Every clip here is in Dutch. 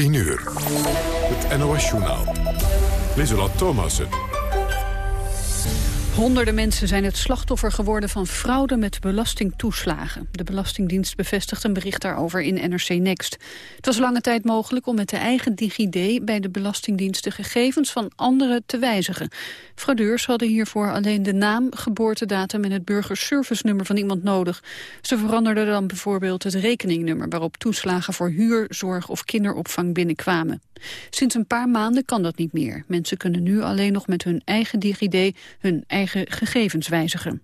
10 uur. Het NOS-journaal. Lieselot Thomassen. Honderden mensen zijn het slachtoffer geworden van fraude met belastingtoeslagen. De Belastingdienst bevestigt een bericht daarover in NRC Next. Het was lange tijd mogelijk om met de eigen DigiD bij de Belastingdienst de gegevens van anderen te wijzigen. Fraudeurs hadden hiervoor alleen de naam, geboortedatum en het burgerservice-nummer van iemand nodig. Ze veranderden dan bijvoorbeeld het rekeningnummer waarop toeslagen voor huur, zorg of kinderopvang binnenkwamen. Sinds een paar maanden kan dat niet meer. Mensen kunnen nu alleen nog met hun eigen DigiD hun eigen gegevens wijzigen.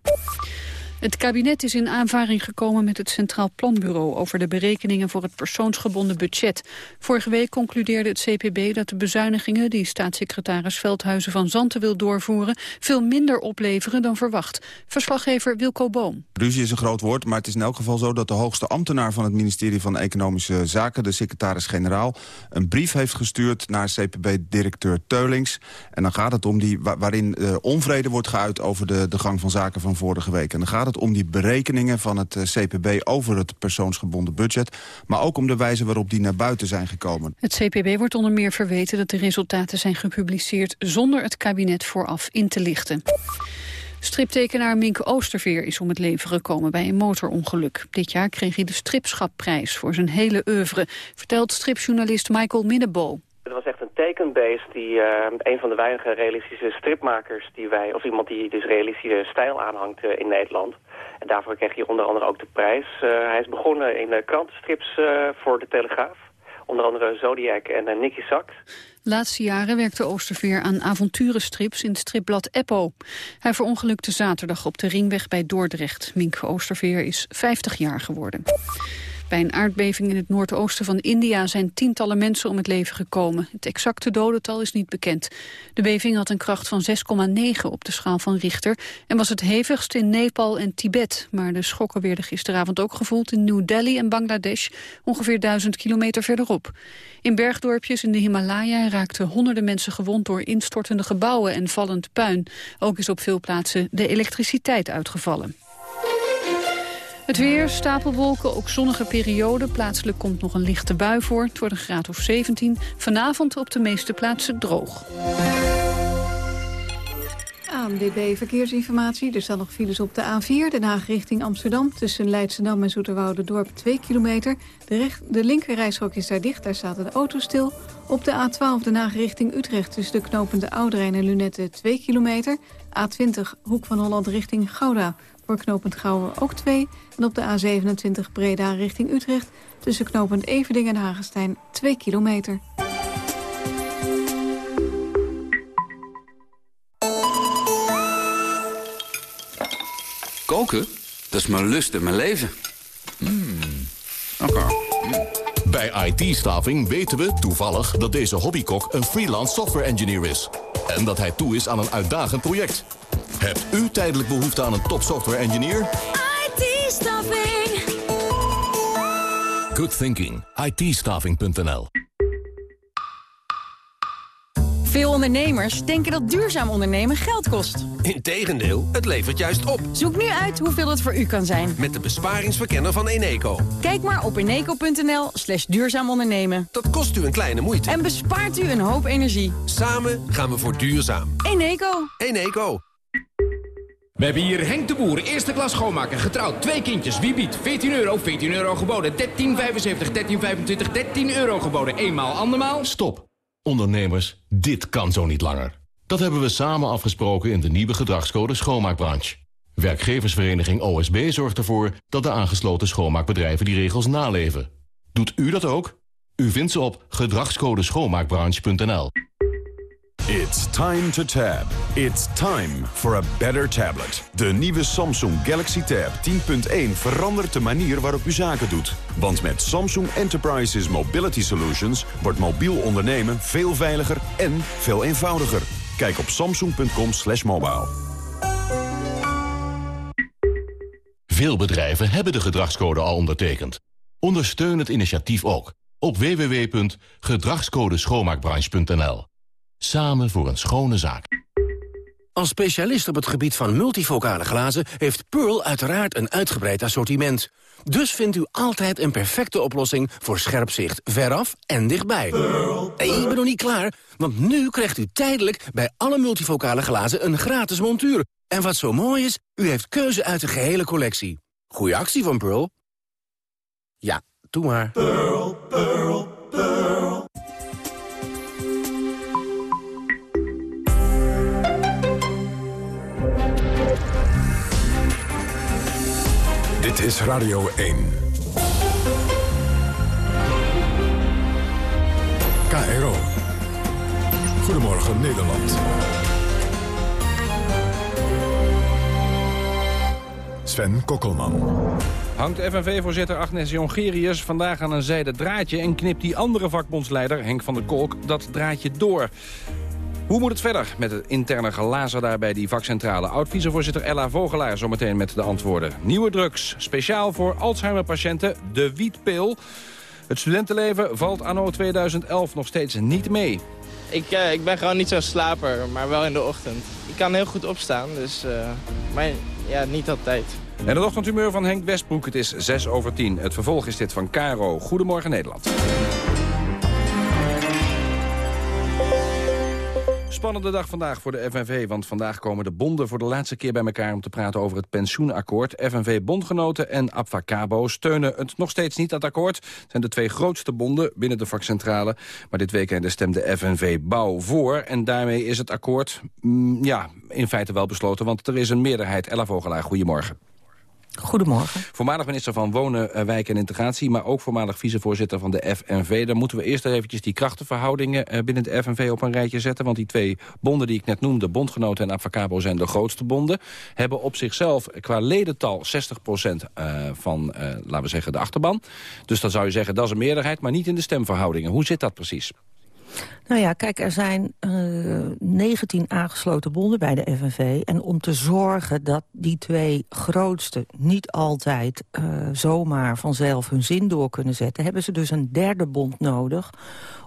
Het kabinet is in aanvaring gekomen met het Centraal Planbureau over de berekeningen voor het persoonsgebonden budget. Vorige week concludeerde het CPB dat de bezuinigingen die staatssecretaris Veldhuizen van Zanten wil doorvoeren veel minder opleveren dan verwacht. Verslaggever Wilco Boom. Ruzie is een groot woord, maar het is in elk geval zo dat de hoogste ambtenaar van het ministerie van Economische Zaken, de secretaris-generaal, een brief heeft gestuurd naar CPB-directeur Teulings. En dan gaat het om die waarin uh, onvrede wordt geuit over de, de gang van zaken van vorige week. En dan gaat om die berekeningen van het eh, CPB over het persoonsgebonden budget... maar ook om de wijze waarop die naar buiten zijn gekomen. Het CPB wordt onder meer verweten dat de resultaten zijn gepubliceerd... zonder het kabinet vooraf in te lichten. Striptekenaar Minke Oosterveer is om het leven gekomen bij een motorongeluk. Dit jaar kreeg hij de Stripschapprijs voor zijn hele oeuvre, vertelt stripjournalist Michael Minnebo. Het was echt een tekenbeest, die, uh, een van de weinige realistische stripmakers die wij, of iemand die dus realistische stijl aanhangt uh, in Nederland. En daarvoor kreeg hij onder andere ook de prijs. Uh, hij is begonnen in krantenstrips voor de Telegraaf. Onder andere Zodiac en Nicky Sachs. Laatste jaren werkte Oosterveer aan avonturenstrips in het stripblad Eppo. Hij verongelukte zaterdag op de ringweg bij Dordrecht. Mink Oosterveer is 50 jaar geworden. Bij een aardbeving in het noordoosten van India zijn tientallen mensen om het leven gekomen. Het exacte dodental is niet bekend. De beving had een kracht van 6,9 op de schaal van Richter en was het hevigst in Nepal en Tibet. Maar de schokken werden gisteravond ook gevoeld in New Delhi en Bangladesh, ongeveer duizend kilometer verderop. In bergdorpjes in de Himalaya raakten honderden mensen gewond door instortende gebouwen en vallend puin. Ook is op veel plaatsen de elektriciteit uitgevallen. Het weer, stapelwolken, ook zonnige periode. Plaatselijk komt nog een lichte bui voor. Het wordt een graad of 17. Vanavond op de meeste plaatsen droog. ANDB Verkeersinformatie. Er staan nog files op de A4, Den Haag richting Amsterdam... tussen Leidschendam en Dorp 2 kilometer. De, recht, de linkerrijstrook is daar dicht, daar staat de auto stil. Op de A12 Den Haag richting Utrecht... tussen de knopende Ouderijn en Lunette 2 kilometer. A20 Hoek van Holland richting Gouda voor knooppunt Gouwen ook 2. En op de A27 Breda richting Utrecht... tussen knooppunt Everding en Hagestein 2 kilometer. Koken? Dat is mijn lust en mijn leven. Mm. Oké. Bij IT-staving weten we toevallig dat deze hobbykok een freelance software engineer is. En dat hij toe is aan een uitdagend project. Hebt u tijdelijk behoefte aan een top software engineer? IT-staffing. Good thinking. it Veel ondernemers denken dat duurzaam ondernemen geld kost. Integendeel, het levert juist op. Zoek nu uit hoeveel het voor u kan zijn. Met de besparingsverkenner van Eneco. Kijk maar op eneco.nl slash duurzaam ondernemen. Dat kost u een kleine moeite. En bespaart u een hoop energie. Samen gaan we voor duurzaam. Eneco. Eneco. We hebben hier Henk de Boer, eerste klas schoonmaker, getrouwd, twee kindjes. Wie biedt? 14 euro, 14 euro geboden, 13,75, 13,25, 13 euro geboden. Eenmaal, andermaal. Stop. Ondernemers, dit kan zo niet langer. Dat hebben we samen afgesproken in de nieuwe gedragscode schoonmaakbranche. Werkgeversvereniging OSB zorgt ervoor dat de aangesloten schoonmaakbedrijven die regels naleven. Doet u dat ook? U vindt ze op gedragscodeschoonmaakbranche.nl. It's time to tab. It's time for a better tablet. De nieuwe Samsung Galaxy Tab 10.1 verandert de manier waarop u zaken doet. Want met Samsung Enterprises Mobility Solutions wordt mobiel ondernemen veel veiliger en veel eenvoudiger. Kijk op samsung.com slash mobile. Veel bedrijven hebben de gedragscode al ondertekend. Ondersteun het initiatief ook op www.gedragscodeschoonmaakbranche.nl. Samen voor een schone zaak. Als specialist op het gebied van multifocale glazen... heeft Pearl uiteraard een uitgebreid assortiment. Dus vindt u altijd een perfecte oplossing voor scherp zicht veraf en dichtbij. Ik ben nog niet klaar, want nu krijgt u tijdelijk... bij alle multifocale glazen een gratis montuur. En wat zo mooi is, u heeft keuze uit de gehele collectie. Goeie actie van Pearl. Ja, doe maar. Pearl, Pearl, Dit is Radio 1. KRO. Goedemorgen Nederland. Sven Kokkelman. Hangt FNV-voorzitter Agnes Jongerius vandaag aan een zijden draadje... en knipt die andere vakbondsleider, Henk van der Kolk, dat draadje door. Hoe moet het verder met het interne glazen daar bij die vakcentrale? Oud-vicevoorzitter Ella Vogelaar zometeen met de antwoorden. Nieuwe drugs, speciaal voor Alzheimer-patiënten, de wietpil. Het studentenleven valt anno 2011 nog steeds niet mee. Ik, uh, ik ben gewoon niet zo'n slaper, maar wel in de ochtend. Ik kan heel goed opstaan, dus, uh, maar ja, niet altijd. En het ochtendhumeur van Henk Westbroek, het is 6 over 10. Het vervolg is dit van Caro. Goedemorgen Nederland. Spannende dag vandaag voor de FNV, want vandaag komen de bonden voor de laatste keer bij elkaar om te praten over het pensioenakkoord. FNV-bondgenoten en Abfacabo steunen het nog steeds niet, dat akkoord. Het zijn de twee grootste bonden binnen de vakcentrale. Maar dit weekend stemde FNV Bouw voor en daarmee is het akkoord mm, ja, in feite wel besloten, want er is een meerderheid. Ella Vogelaar, goedemorgen. Goedemorgen. Voormalig minister van Wonen, eh, Wijk en Integratie... maar ook voormalig vicevoorzitter van de FNV. Dan moeten we eerst eventjes die krachtenverhoudingen eh, binnen de FNV op een rijtje zetten. Want die twee bonden die ik net noemde, Bondgenoten en Avacabo... zijn de grootste bonden. Hebben op zichzelf qua ledental 60% uh, van, laten we zeggen, de achterban. Dus dan zou je zeggen, dat is een meerderheid... maar niet in de stemverhoudingen. Hoe zit dat precies? Nou ja, kijk, er zijn uh, 19 aangesloten bonden bij de FNV. En om te zorgen dat die twee grootste niet altijd uh, zomaar vanzelf hun zin door kunnen zetten... hebben ze dus een derde bond nodig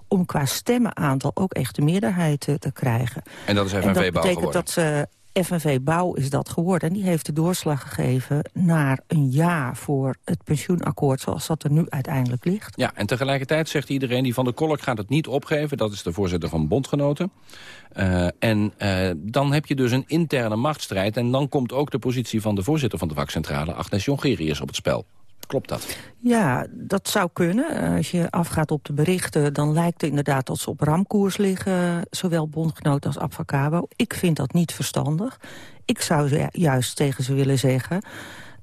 om qua stemmenaantal ook echt de meerderheid te, te krijgen. En dat is FNV-bouw geworden? dat betekent dat ze FNV Bouw is dat geworden. En die heeft de doorslag gegeven naar een ja voor het pensioenakkoord... zoals dat er nu uiteindelijk ligt. Ja, en tegelijkertijd zegt iedereen die van de Kolk gaat het niet opgeven. Dat is de voorzitter van Bondgenoten. Uh, en uh, dan heb je dus een interne machtsstrijd. En dan komt ook de positie van de voorzitter van de vakcentrale... Agnes Jongerius op het spel. Klopt dat? Ja, dat zou kunnen. Als je afgaat op de berichten, dan lijkt het inderdaad dat ze op ramkoers liggen. Zowel bondgenoot als Abfacabo. Ik vind dat niet verstandig. Ik zou juist tegen ze willen zeggen...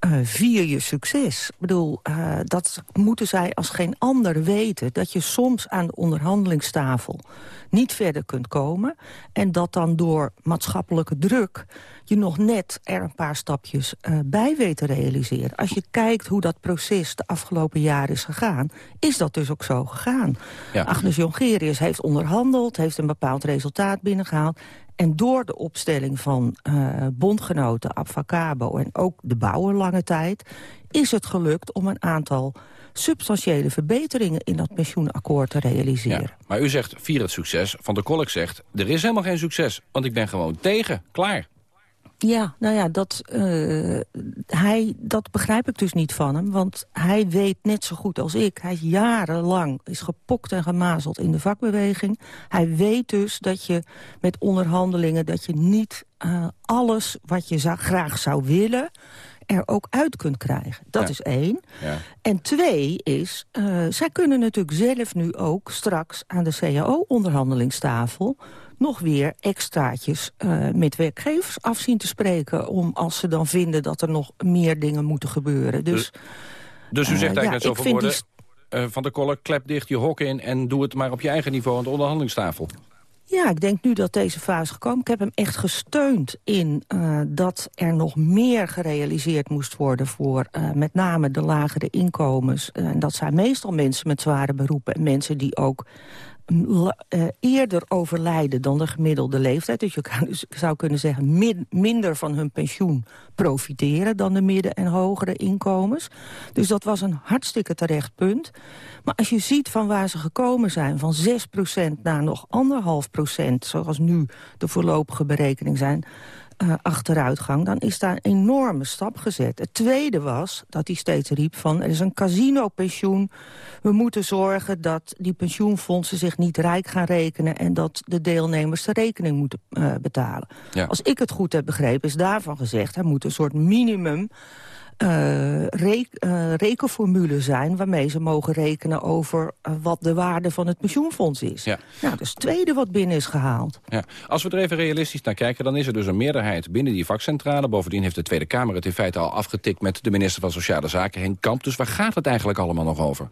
Uh, vier je succes. Ik bedoel, uh, dat moeten zij als geen ander weten. Dat je soms aan de onderhandelingstafel niet verder kunt komen. En dat dan door maatschappelijke druk je nog net er een paar stapjes uh, bij weet te realiseren. Als je kijkt hoe dat proces de afgelopen jaren is gegaan... is dat dus ook zo gegaan. Ja. Agnes Jongerius heeft onderhandeld, heeft een bepaald resultaat binnengehaald... En door de opstelling van uh, bondgenoten, Abfacabo en ook de bouwer lange tijd... is het gelukt om een aantal substantiële verbeteringen in dat pensioenakkoord te realiseren. Ja, maar u zegt, vier het succes. Van der Kolk zegt, er is helemaal geen succes, want ik ben gewoon tegen. Klaar. Ja, nou ja, dat, uh, hij, dat begrijp ik dus niet van hem. Want hij weet net zo goed als ik. Hij is jarenlang is gepokt en gemazeld in de vakbeweging. Hij weet dus dat je met onderhandelingen... dat je niet uh, alles wat je zou, graag zou willen er ook uit kunt krijgen. Dat ja. is één. Ja. En twee is, uh, zij kunnen natuurlijk zelf nu ook straks aan de CAO-onderhandelingstafel nog weer extraatjes uh, met werkgevers afzien te spreken... om als ze dan vinden dat er nog meer dingen moeten gebeuren. Dus, dus u zegt uh, eigenlijk ja, net zoveel woorden... Uh, van de kolk, klep dicht je hok in en doe het maar op je eigen niveau aan de onderhandelingstafel. Ja, ik denk nu dat deze fase is gekomen. Ik heb hem echt gesteund in uh, dat er nog meer gerealiseerd moest worden... voor uh, met name de lagere inkomens. En dat zijn meestal mensen met zware beroepen... en mensen die ook eh, eerder overlijden dan de gemiddelde leeftijd. Dus je dus zou kunnen zeggen min- minder van hun pensioen profiteren... dan de midden- en hogere inkomens. Dus dat was een hartstikke terecht punt. Maar als je ziet van waar ze gekomen zijn... van 6% naar nog anderhalf procent... zoals nu de voorlopige berekening zijn eh, achteruitgang... dan is daar een enorme stap gezet. Het tweede was dat hij steeds riep van... er is een casino-pensioen. We moeten zorgen dat die pensioenfondsen zich niet rijk gaan rekenen... en dat de deelnemers de rekening moeten eh, betalen. Ja. Als ik het goed heb begrepen, is daarvan gezegd... er moet een soort minimum re- eh, rekenformule zijn... waarmee ze mogen rekenen over eh, wat de waarde van het pensioenfonds is. Ja. Nou, dat is het tweede wat binnen is gehaald. Ja. Als we er even realistisch naar kijken, dan is er dus een meerderheid binnen die vakcentrale. Bovendien heeft de Tweede Kamer het in feite al afgetikt met de minister van Sociale Zaken, Henk Kamp. Dus waar gaat het eigenlijk allemaal nog over?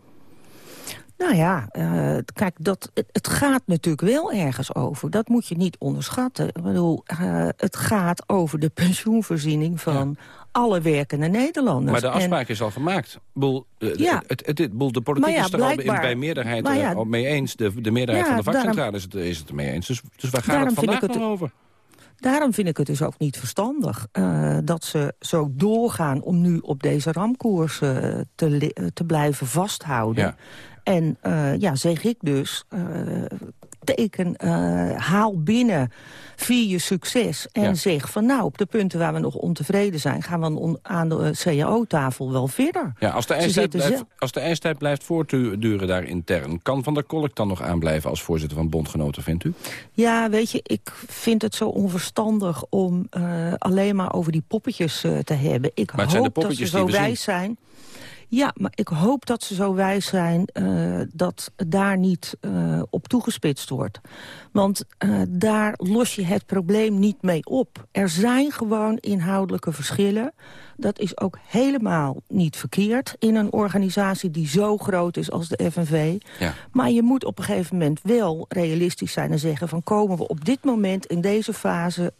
Nou ja, eh, kijk, dat, het, het gaat natuurlijk wel ergens over. Dat moet je niet onderschatten. Ik bedoel, eh, het gaat over de pensioenvoorziening van alle werkende Nederlanders. Maar de En- afspraak is al gemaakt. Boel, eh, Ja. het, het, het, boel, de politiek ja, is er al bij, meerderheid ja, mee eens. De, de meerderheid van de vakcentrale daarom- is, het, is het mee eens. Dus, dus waar gaat het vandaag nog over? Daarom vind ik het dus ook niet verstandig dat ze zo doorgaan... om nu op deze ramkoers te, te blijven vasthouden. Ja. En eh, ja, zeg ik dus, eh, teken, eh, haal binnen vier je succes... en Ja. zeg van nou, op de punten waar we nog ontevreden zijn... gaan we on- aan de CAO-tafel wel verder. Ja, als, de ijstijd zitten blijft, als de ijstijd blijft voortduren daar intern... kan Van der Kolk dan nog aanblijven als voorzitter van Bondgenoten, vindt u? Ja, weet je, ik vind het zo onverstandig om alleen maar over die poppetjes te hebben. Ik Maar het zijn de hoop dat ze zo zien. wijs zijn. Ja, maar ik hoop dat ze zo wijs zijn eh, dat daar niet eh, op toegespitst wordt. Want eh, daar los je het probleem niet mee op. Er zijn gewoon inhoudelijke verschillen. Dat is ook helemaal niet verkeerd in een organisatie die zo groot is als de FNV. Ja. Maar je moet op een gegeven moment wel realistisch zijn en zeggen... van komen we op dit moment in deze fase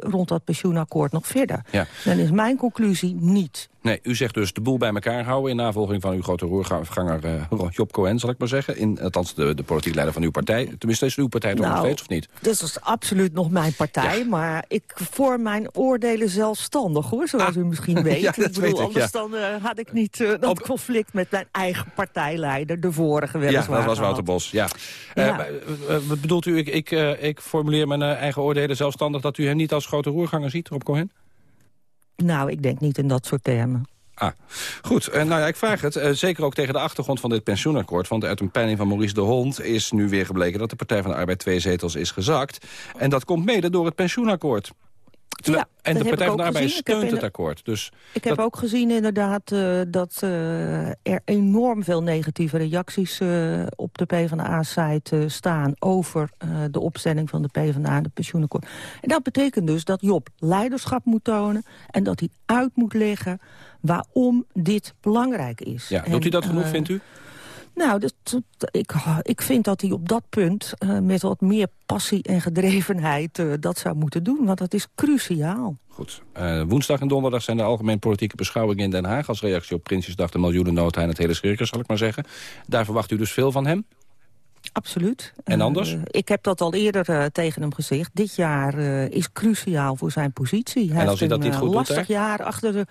rond dat pensioenakkoord nog verder? Ja. Dan is mijn conclusie niet. Nee, u zegt dus de boel bij elkaar houden... in navolging van uw grote roerganger eh, Job Cohen, zal ik maar zeggen. In, althans, de, de politiek leider van uw partij. Tenminste, is uw partij toch nog Nou, steeds, of niet? Dat is absoluut nog mijn partij, maar ik vorm mijn oordelen zelfstandig, hoor, zoals u misschien weet. Ah. Ja, ik bedoel, ik, anders ja. dan eh, had ik niet eh, dat conflict met mijn eigen partijleider, de vorige Ja, weliswaar dat was. Wouter Bos, ja. Ja. Wat bedoelt u, ik, ik, ik formuleer mijn eigen oordelen zelfstandig... dat u hem niet als grote roerganger ziet, Rob Cohen? Nou, ik denk niet in dat soort termen. Ah, goed. Eh, nou ja, ik vraag het. eh, zeker ook tegen de achtergrond van dit pensioenakkoord. Want uit een peiling van Maurice de Hond is nu weer gebleken... dat de Partij van de Arbeid twee zetels is gezakt. En dat komt mede door het pensioenakkoord. Terwijl- Ja, en de Partij van de Arbeid steunt het akkoord. Dus Ik heb ook gezien inderdaad eh, dat eh, er enorm veel negatieve reacties eh, op de PvdA-site staan over de opstelling van de PvdA, de pensioenakkoord. En dat betekent dus dat Job leiderschap moet tonen en dat hij uit moet leggen waarom dit belangrijk is. ja, En, doet u dat genoeg, vindt u? Nou, dat, ik, ik vind dat hij op dat punt eh, met wat meer passie en gedrevenheid eh, dat zou moeten doen. Want dat is cruciaal. Goed. Eh, woensdag en donderdag zijn de algemeen politieke beschouwingen in Den Haag... als reactie op Prinsjesdag de miljoenennota en het hele circus, zal ik maar zeggen. Daar verwacht u dus veel van hem? Absoluut. En anders? Eh, ik heb dat al eerder eh, tegen hem gezegd. Dit jaar eh, is cruciaal voor zijn positie. Hij En als heeft hij dat een, niet goed doet, lastig jaar achter de...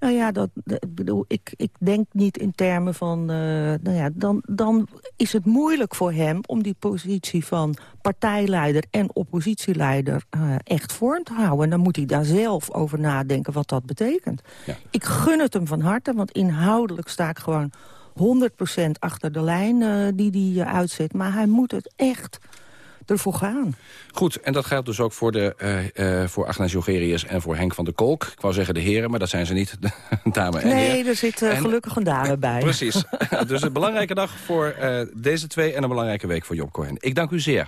Nou ja, dat, ik bedoel, ik, ik denk niet in termen van... nou ja, dan, dan is het moeilijk voor hem om die positie van partijleider en oppositieleider echt vorm te houden. En dan moet hij daar zelf over nadenken wat dat betekent. Ik gun het hem van harte, want inhoudelijk sta ik gewoon 100% achter de lijn eh, die hij eh, uitzet. Maar hij moet het echt ervoor gaan. Goed, en dat geldt dus ook voor, de, eh, voor Agnes Jongerius en voor Henk van der Kolk. Ik wou zeggen de heren, maar dat zijn ze niet, de dame en nee, er zit En- gelukkig een dame bij. Precies. dus een belangrijke dag voor deze twee en een belangrijke week voor Job Cohen. Ik dank u zeer.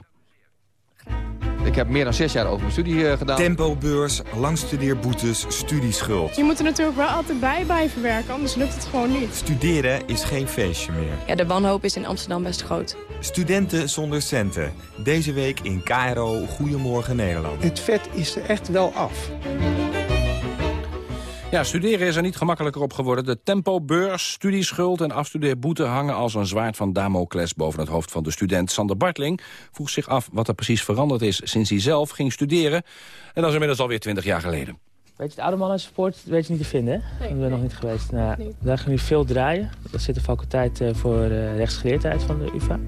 Ik heb meer dan zes jaar over mijn studie eh, gedaan. Tempobeurs, langstudeerboetes, studieschuld. Je moet er natuurlijk wel altijd bij blijven werken, anders lukt het gewoon niet. Studeren is geen feestje meer. Ja, de wanhoop is in Amsterdam best groot. Studenten zonder centen. Deze week in KRO Goedemorgen Nederland. Het vet is er echt wel af. Ja, studeren is er niet gemakkelijker op geworden. De tempobeurs, studieschuld en afstudeerboete hangen als een zwaard van Damocles boven het hoofd van de student. Sander Bartling vroeg zich af wat er precies veranderd is sinds hij zelf ging studeren. En dat is inmiddels alweer twintig jaar geleden. Weet je, de oude mannen support weet je niet te vinden, hè? Nee, dat ben nog niet geweest. Nou, nee. Daar gaan nu veel draaien. Dat zit de faculteit uh, voor uh, rechtsgeleerdheid van de UvA.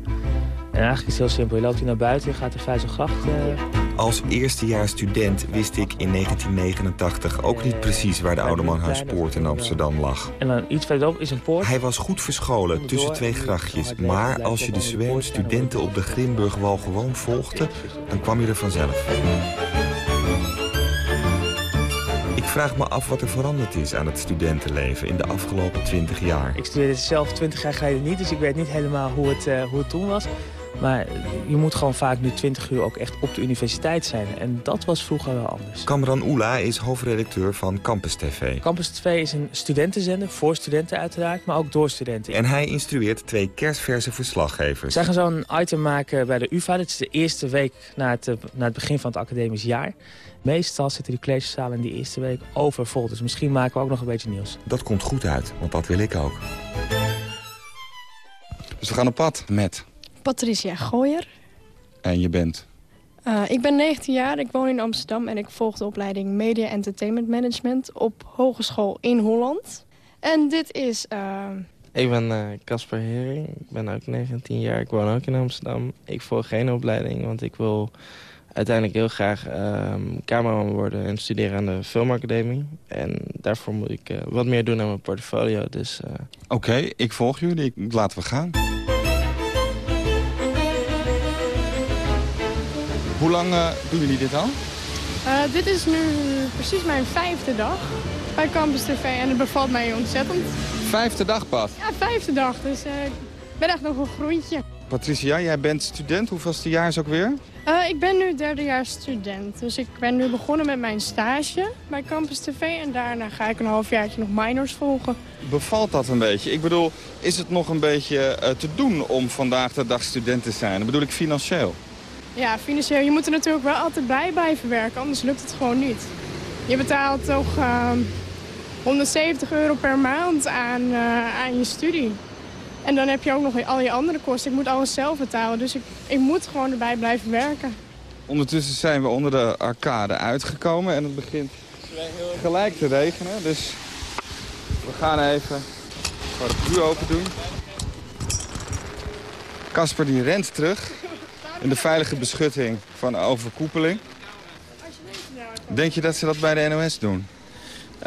En eigenlijk is het heel simpel. Je loopt hier naar buiten, je gaat de Vijzelgracht... Uh... Als eerstejaars student wist ik in 1989 ook niet precies waar de Oude Manhuispoort in Amsterdam lag. En dan iets verderop is een poort. Hij was goed verscholen tussen twee grachtjes. Maar als je de zwem studenten op de Grimburgwal gewoon volgde, dan kwam je er vanzelf. Ik vraag me af wat er veranderd is aan het studentenleven in de afgelopen 20 jaar. Ik studeerde zelf 20 jaar geleden niet, dus ik weet niet helemaal hoe het, uh, hoe het toen was. Maar je moet gewoon vaak nu 20 uur ook echt op de universiteit zijn. En dat was vroeger wel anders. Kamran Oela is hoofdredacteur van Campus TV. Campus TV is een studentenzender, voor studenten uiteraard, maar ook door studenten. En hij instrueert twee kerstverse verslaggevers. Zij gaan zo'n item maken bij de UvA. Dit is de eerste week na het, na het begin van het academisch jaar. Meestal zitten die collegezalen in die eerste week overvol. Dus misschien maken we ook nog een beetje nieuws. Dat komt goed uit, want dat wil ik ook. Dus we gaan op pad met... Patricia Gooyer. En je bent? Uh, ik ben 19 jaar, ik woon in Amsterdam... en ik volg de opleiding Media Entertainment Management... op hogeschool in Holland. En dit is... Uh... Ik ben Casper uh, Hering, ik ben ook 19 jaar, ik woon ook in Amsterdam. Ik volg geen opleiding, want ik wil uiteindelijk heel graag uh, cameraman worden en studeren aan de filmacademie. En daarvoor moet ik uh, wat meer doen aan mijn portfolio. Dus, uh... Oké, okay, ik volg jullie. Laten we gaan. Hoe lang doen jullie dit al? dit is nu precies mijn vijfde dag bij Campus TV en het bevalt mij ontzettend. Vijfde dag pas? Ja, vijfde dag. Dus ik ben echt nog een groentje. Patricia, jij bent student. Hoeveelste jaar is ook weer? Uh, ik ben nu derdejaars student. Dus ik ben nu begonnen met mijn stage bij Campus TV. En daarna ga ik een halfjaartje nog minors volgen. Bevalt dat een beetje? Ik bedoel, is het nog een beetje uh, te doen om vandaag de dag student te zijn? Dat bedoel ik financieel. Ja, financieel. Je moet er natuurlijk wel altijd bij blijven werken. Anders lukt het gewoon niet. Je betaalt toch uh, 170 euro per maand aan, uh, aan je studie. En dan heb je ook nog al je andere kosten. Ik moet alles zelf betalen, dus ik, ik moet gewoon erbij blijven werken. Ondertussen zijn we onder de arcade uitgekomen en het begint gelijk te regenen. Dus we gaan even het nu open doen. Casper die rent terug in de veilige beschutting van overkoepeling. Denk je dat ze dat bij de NOS doen? Uh,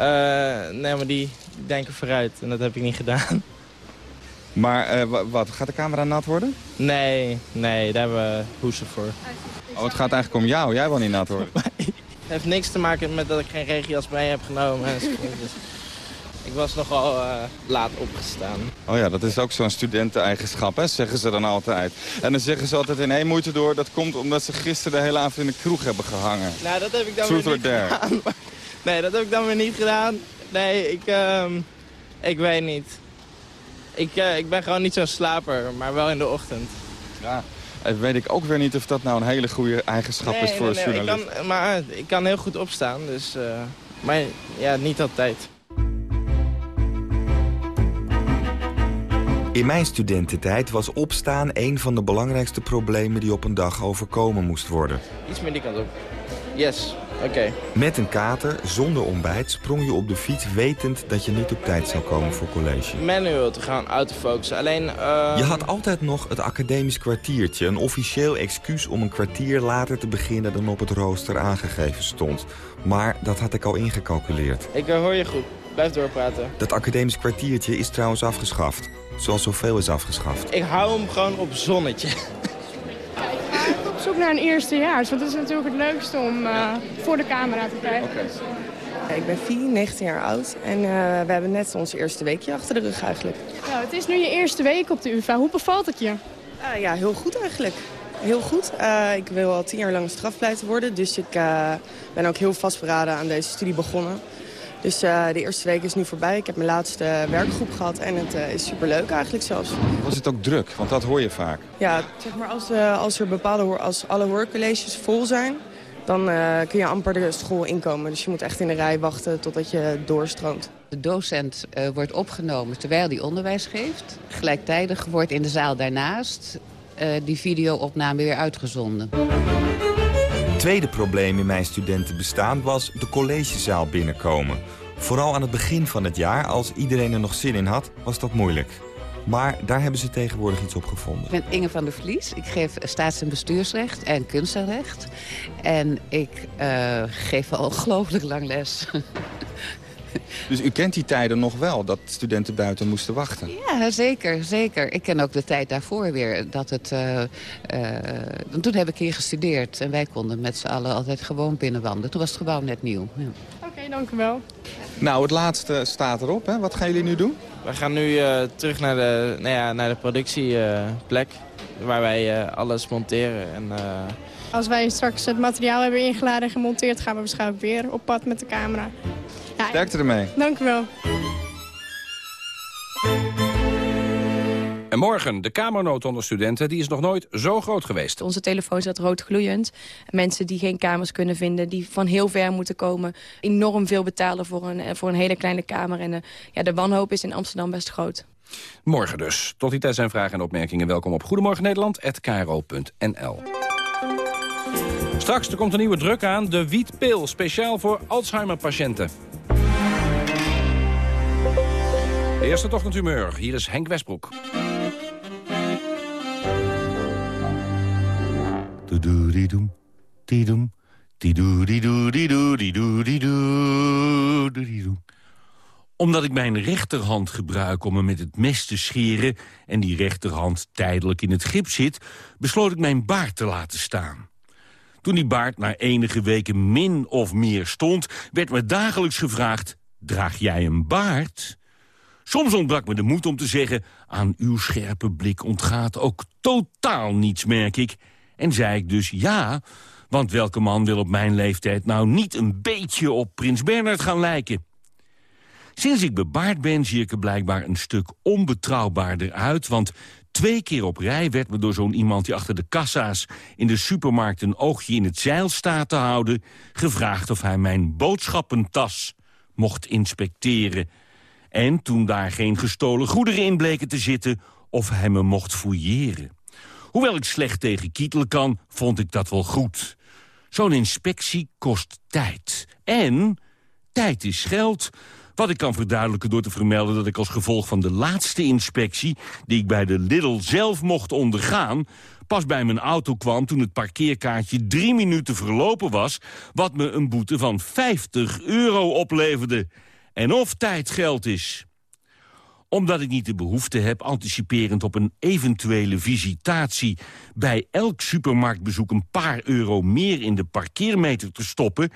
nee, maar die denken vooruit en dat heb ik niet gedaan. Maar uh, wat, gaat de camera nat worden? Nee, nee, daar hebben we hoesen voor. Oh, het gaat eigenlijk om jou. Jij wil niet nat worden. het heeft niks te maken met dat ik geen regenjas mee heb genomen. Dus ik was nogal uh, laat opgestaan. Oh ja, dat is ook zo'n studenteneigenschap, hè, zeggen ze dan altijd. En dan zeggen ze altijd in één moeite door... dat komt omdat ze gisteren de hele avond in de kroeg hebben gehangen. Nou, dat heb ik dan Truth weer niet gedaan. Nee, dat heb ik dan weer niet gedaan. Nee, ik, uh, ik weet niet. Ik, uh, ik ben gewoon niet zo'n slaper, maar wel in de ochtend. Ja, weet ik ook weer niet of dat nou een hele goede eigenschap nee, is voor nee, een journalist. Ik kan, maar ik kan heel goed opstaan, dus, uh, maar ja, niet altijd. In mijn studententijd was opstaan een van de belangrijkste problemen die op een dag overkomen moest worden. Iets meer die kant op. Yes, oké. Okay. Met een kater, zonder ontbijt, sprong je op de fiets wetend dat je niet op tijd zou komen voor college. Manueel te gaan autofocussen, alleen... Uh... Je had altijd nog het academisch kwartiertje, een officieel excuus om een kwartier later te beginnen dan op het rooster aangegeven stond. Maar dat had ik al ingecalculeerd. Ik uh, hoor je goed, blijf doorpraten. Dat academisch kwartiertje is trouwens afgeschaft, zoals zoveel is afgeschaft. Ik hou hem gewoon op zonnetje. Zoek naar een eerstejaars. Want het is natuurlijk het leukste om uh, voor de camera te krijgen. Okay. Ik ben 4, 19 jaar oud en uh, we hebben net ons eerste weekje achter de rug eigenlijk. Nou, het is nu je eerste week op de UvA. Hoe bevalt het je? Uh, ja, heel goed eigenlijk. Heel goed. ik wil al tien jaar lang strafpleiter worden, dus ik ben ook heel vastberaden aan deze studie begonnen. Dus uh, de eerste week is nu voorbij. Ik heb mijn laatste werkgroep gehad en het uh, is superleuk eigenlijk zelfs. Was het ook druk? Want dat hoor je vaak. Ja, zeg maar als, uh, als er bepaalde als alle hoorcolleges vol zijn, dan eh, kun je amper de school inkomen. Dus je moet echt in de rij wachten totdat je doorstroomt. De docent uh, wordt opgenomen terwijl hij onderwijs geeft. Gelijktijdig wordt in de zaal daarnaast uh, die videoopname weer uitgezonden. Tweede probleem in mijn studentenbestaan was de collegezaal binnenkomen. Vooral aan het begin van het jaar, als iedereen er nog zin in had, was dat moeilijk. Maar daar hebben ze tegenwoordig iets op gevonden. Ik ben Inge van der Vlies. Ik geef staats- en bestuursrecht en kunstenrecht. En ik uh, geef al ongelooflijk lang les. Dus u kent die tijden nog wel, dat studenten buiten moesten wachten? Ja, zeker, zeker. Ik ken ook de tijd daarvoor weer. Dat het, uh, uh, toen heb ik hier gestudeerd en wij konden met z'n allen altijd gewoon binnenwandelen. Toen was het gebouw net nieuw. Ja. Oké, okay, dank u wel. Nou, het laatste staat erop. Hè? Wat gaan jullie nu doen? Wij gaan nu uh, terug naar de, nou ja, naar de productieplek, waar wij alles monteren. En, Als wij straks het materiaal hebben ingeladen en gemonteerd, gaan we waarschijnlijk weer op pad met de camera. Ja, Sterkte ermee. Dank u wel. En morgen, de kamernood onder studenten, die is nog nooit zo groot geweest. Onze telefoon staat rood gloeiend. Mensen die geen kamers kunnen vinden, die van heel ver moeten komen... enorm veel betalen voor een, voor een hele kleine kamer. En uh, ja, de wanhoop is in Amsterdam best groot. Morgen dus. Tot die tijd zijn vragen en opmerkingen. Welkom op Goedemorgen Nederland@kro.nl. Straks er komt een nieuwe druk aan, de wietpil, speciaal voor Alzheimer-patiënten. De eerste ochtendhumeur, hier is Henk Westbroek. Omdat ik mijn rechterhand gebruik om me met het mes te scheren... en die rechterhand tijdelijk in het gips zit... besloot ik mijn baard te laten staan. Toen die baard na enige weken min of meer stond... werd me dagelijks gevraagd, draag jij een baard? Soms ontbrak me de moed om te zeggen... aan uw scherpe blik ontgaat ook totaal niets, merk ik. En zei ik dus ja, want welke man wil op mijn leeftijd... nou niet een beetje op prins Bernhard gaan lijken? Sinds ik bebaard ben, zie ik er blijkbaar een stuk onbetrouwbaarder uit... want twee keer op rij werd me door zo'n iemand die achter de kassa's... in de supermarkt een oogje in het zeil staat te houden... gevraagd of hij mijn boodschappentas mocht inspecteren... En toen daar geen gestolen goederen in bleken te zitten... of hij me mocht fouilleren. Hoewel ik slecht tegen kietelen kan, vond ik dat wel goed. Zo'n inspectie kost tijd. En tijd is geld. Wat ik kan verduidelijken door te vermelden dat ik als gevolg van de laatste inspectie... die ik bij de Lidl zelf mocht ondergaan... pas bij mijn auto kwam toen het parkeerkaartje drie minuten verlopen was... wat me een boete van 50 euro opleverde... En of tijd geld is. Omdat ik niet de behoefte heb anticiperend op een eventuele visitatie... bij elk supermarktbezoek een paar euro meer in de parkeermeter te stoppen...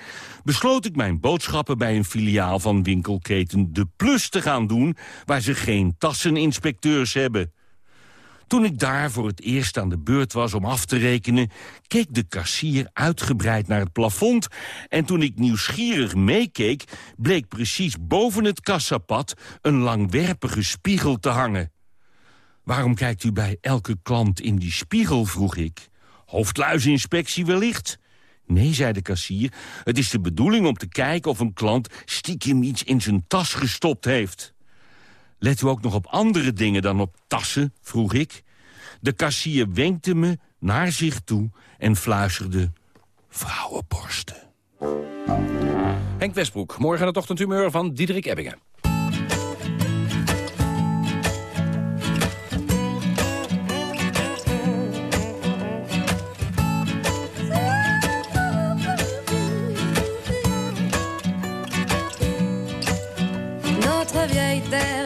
besloot ik mijn boodschappen bij een filiaal van winkelketen De Plus te gaan doen... waar ze geen tasseninspecteurs hebben. Toen ik daar voor het eerst aan de beurt was om af te rekenen... keek de kassier uitgebreid naar het plafond... en toen ik nieuwsgierig meekeek... bleek precies boven het kassapad een langwerpige spiegel te hangen. Waarom kijkt u bij elke klant in die spiegel, vroeg ik. Hoofdluisinspectie wellicht? Nee, zei de kassier, het is de bedoeling om te kijken of een klant stiekem iets in zijn tas gestopt heeft. Let u ook nog op andere dingen dan op tassen, vroeg ik. De kassier wenkte me naar zich toe en fluisterde vrouwenborsten. Henk Westbroek, morgen het ochtendhumeur van Diederik Ebbingen. Notre vieille terre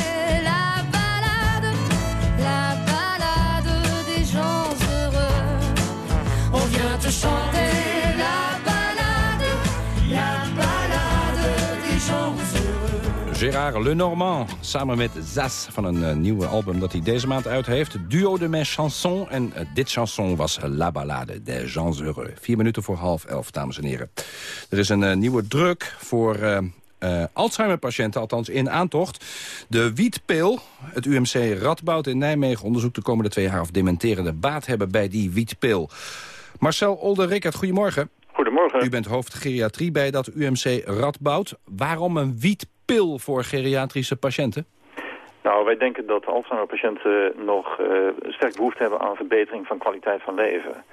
Gérard Lenormand, samen met Zas van een eh, nieuwe album dat hij deze maand uit heeft. Duo de mes chansons. En eh, dit chanson was La Ballade des gens heureux. Vier minuten voor half elf, dames en heren. Er is een eh, nieuwe druk voor... Alzheimer-patiënten, althans in aantocht. De wietpil, het UMC Radboud in Nijmegen onderzoekt de komende twee jaar... of dementerende baat hebben bij die wietpil. Marcel Older-Rickert, goedemorgen. Goedemorgen. U bent hoofd geriatrie bij dat UMC Radboud. Waarom een wietpil voor geriatrische patiënten? Nou, wij denken dat Alzheimer-patiënten nog eh, sterk behoefte hebben aan verbetering van kwaliteit van leven.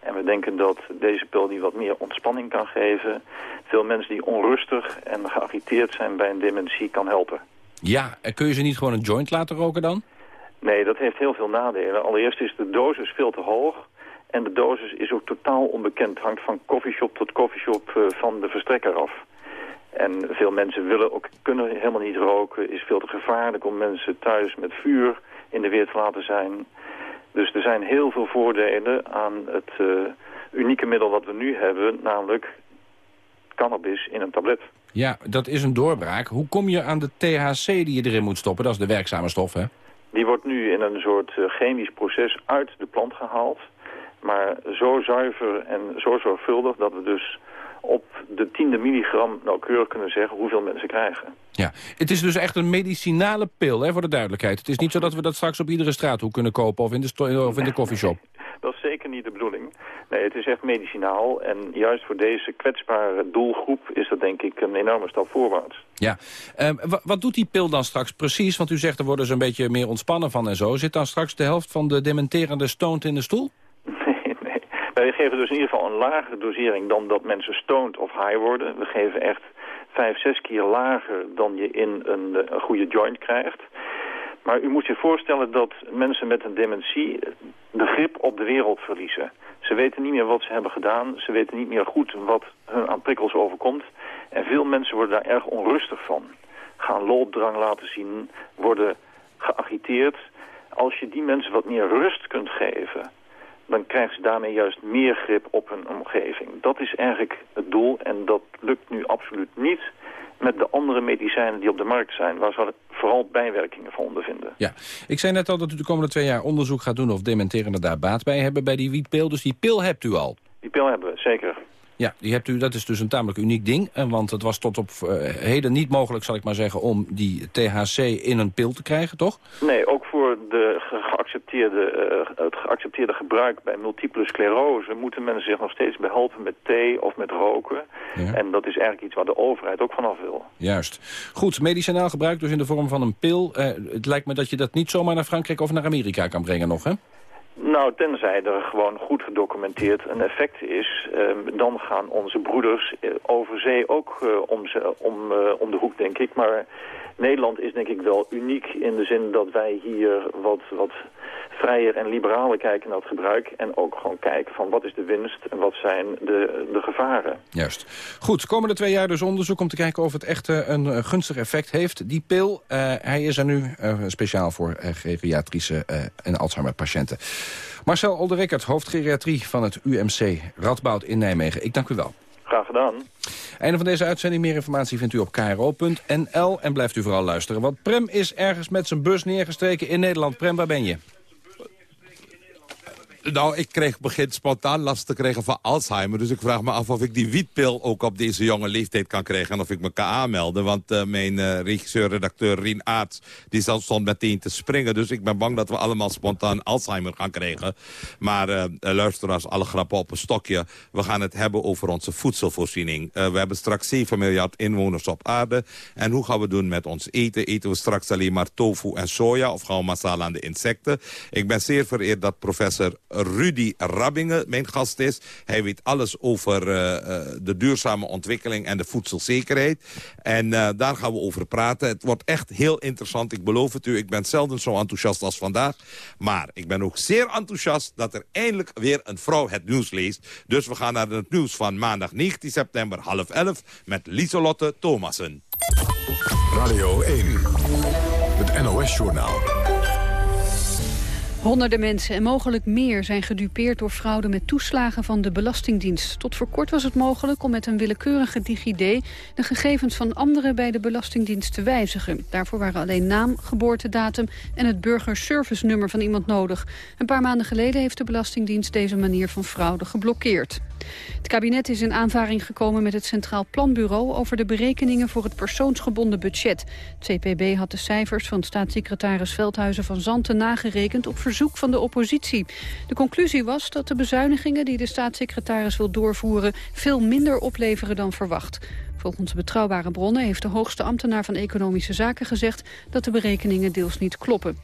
En we denken dat deze pil die wat meer ontspanning kan geven... veel mensen die onrustig en geagiteerd zijn bij een dementie kan helpen. Ja, en kun je ze niet gewoon een joint laten roken dan? Nee, dat heeft heel veel nadelen. Allereerst is de dosis veel te hoog. En de dosis is ook totaal onbekend. Hangt van coffeeshop tot coffeeshop eh, van de verstrekker af. En veel mensen willen ook, kunnen helemaal niet roken. Is veel te gevaarlijk om mensen thuis met vuur in de weer te laten zijn. Dus er zijn heel veel voordelen aan het eh, unieke middel wat we nu hebben. Namelijk cannabis in een tablet. Ja, dat is een doorbraak. Hoe kom je aan de THC die je erin moet stoppen? Dat is de werkzame stof, hè? Die wordt nu in een soort eh, chemisch proces uit de plant gehaald. Maar zo zuiver en zo zorgvuldig dat we dus op de tiende milligram nauwkeurig kunnen zeggen hoeveel mensen krijgen. Ja, het is dus echt een medicinale pil, hè, voor de duidelijkheid. Het is niet zo dat we dat straks op iedere straathoek kunnen kopen of in de, of in de koffieshop. Dat is zeker niet de bedoeling. Nee, het is echt medicinaal. En juist voor deze kwetsbare doelgroep is dat denk ik een enorme stap voorwaarts. Ja, Ehm, wa- wat doet die pil dan straks precies? Want u zegt er worden ze een beetje meer ontspannen van en zo. Zit dan straks de helft van de dementerende stoned in de stoel? Wij geven dus in ieder geval een lagere dosering dan dat mensen stoned of high worden. We geven echt vijf, zes keer lager dan je in een, eh, een goede joint krijgt. Maar u moet zich voorstellen dat mensen met een dementie de grip op de wereld verliezen. Ze weten niet meer wat ze hebben gedaan. Ze weten niet meer goed wat hun aan prikkels overkomt. En veel mensen worden daar erg onrustig van. Gaan loopdrang laten zien, worden geagiteerd. Als je die mensen wat meer rust kunt geven dan krijgen ze daarmee juist meer grip op hun omgeving. Dat is eigenlijk het doel en dat lukt nu absoluut niet met de andere medicijnen die op de markt zijn... waar ze vooral bijwerkingen van ondervinden. Ja, ik zei net al dat u de komende twee jaar onderzoek gaat doen... of dementerende daar baat bij hebben bij die wietpil. Dus die pil hebt u al. Die pil hebben we, zeker. Ja, die hebt u, dat is dus een tamelijk uniek ding. eh, Want het was tot op eh, heden niet mogelijk, zal ik maar zeggen... om die THC in een pil te krijgen, toch? Nee, ook voor de geaccepteerde, eh, het geaccepteerde gebruik bij multiple sclerose... moeten mensen zich nog steeds behelpen met thee of met roken. En dat is eigenlijk iets waar de overheid ook vanaf wil. Juist. Goed, medicinaal gebruik dus in de vorm van een pil. Eh, het lijkt me dat je dat niet zomaar naar Frankrijk of naar Amerika kan brengen nog, hè? Nou, tenzij er gewoon goed gedocumenteerd een effect is... ehm, dan gaan onze broeders eh, over zee ook eh, om, ze, om, eh, om de hoek, denk ik. Maar Nederland is denk ik wel uniek in de zin dat wij hier wat, wat vrijer en liberaler kijken naar het gebruik. En ook gewoon kijken van wat is de winst en wat zijn de, de gevaren. Juist. Goed, komende twee jaar dus onderzoek om te kijken of het echt een eh, gunstig effect heeft. Die pil, eh, hij is er nu eh, speciaal voor geriatrische en Alzheimer-patiënten. Marcel Olderikkert, hoofdgeriatrie van het UMC Radboud in Nijmegen. Ik dank u wel. Graag gedaan. Einde van deze uitzending. Meer informatie vindt u op kro.nl. En blijft u vooral luisteren. Want Prem is ergens met zijn bus neergestreken in Nederland. Prem, waar ben je? Nou, ik kreeg begin spontaan last te krijgen van Alzheimer. Dus ik vraag me af of ik die wietpil ook op deze jonge leeftijd kan krijgen. En of ik me kan aanmelden. Want uh, mijn uh, regisseur-redacteur Rien Aarts, die stond meteen te springen. Dus ik ben bang dat we allemaal spontaan Alzheimer gaan krijgen. Maar uh, luisteraars, alle grappen op een stokje. We gaan het hebben over onze voedselvoorziening. we hebben straks 7 miljard inwoners op aarde. En hoe gaan we doen met ons eten? Eten we straks alleen maar tofu en soja? Of gaan we massaal aan de insecten? Ik ben zeer vereerd dat professor Rudy Rabbingen mijn gast is. Hij weet alles over uh, de duurzame ontwikkeling en de voedselzekerheid. En uh, daar gaan we over praten. Het wordt echt heel interessant, ik beloof het u. Ik ben zelden zo enthousiast als vandaag. Maar ik ben ook zeer enthousiast dat er eindelijk weer een vrouw het nieuws leest. Dus we gaan naar het nieuws van maandag 19 september half 11 met Lieselotte Thomassen. Radio 1, het NOS-journaal. Honderden mensen en mogelijk meer zijn gedupeerd door fraude met toeslagen van de Belastingdienst. Tot voor kort was het mogelijk om met een willekeurige DigiD de gegevens van anderen bij de Belastingdienst te wijzigen. Daarvoor waren alleen naam, geboortedatum en het burgerservice-nummer van iemand nodig. Een paar maanden geleden heeft de Belastingdienst deze manier van fraude geblokkeerd. Het kabinet is in aanvaring gekomen met het Centraal Planbureau over de berekeningen voor het persoonsgebonden budget. Het CPB had de cijfers van staatssecretaris Veldhuizen van Zanten nagerekend op verzoek van de oppositie. De conclusie was dat de bezuinigingen die de staatssecretaris wil doorvoeren veel minder opleveren dan verwacht. Volgens betrouwbare bronnen heeft de hoogste ambtenaar van Economische Zaken gezegd dat de berekeningen deels niet kloppen.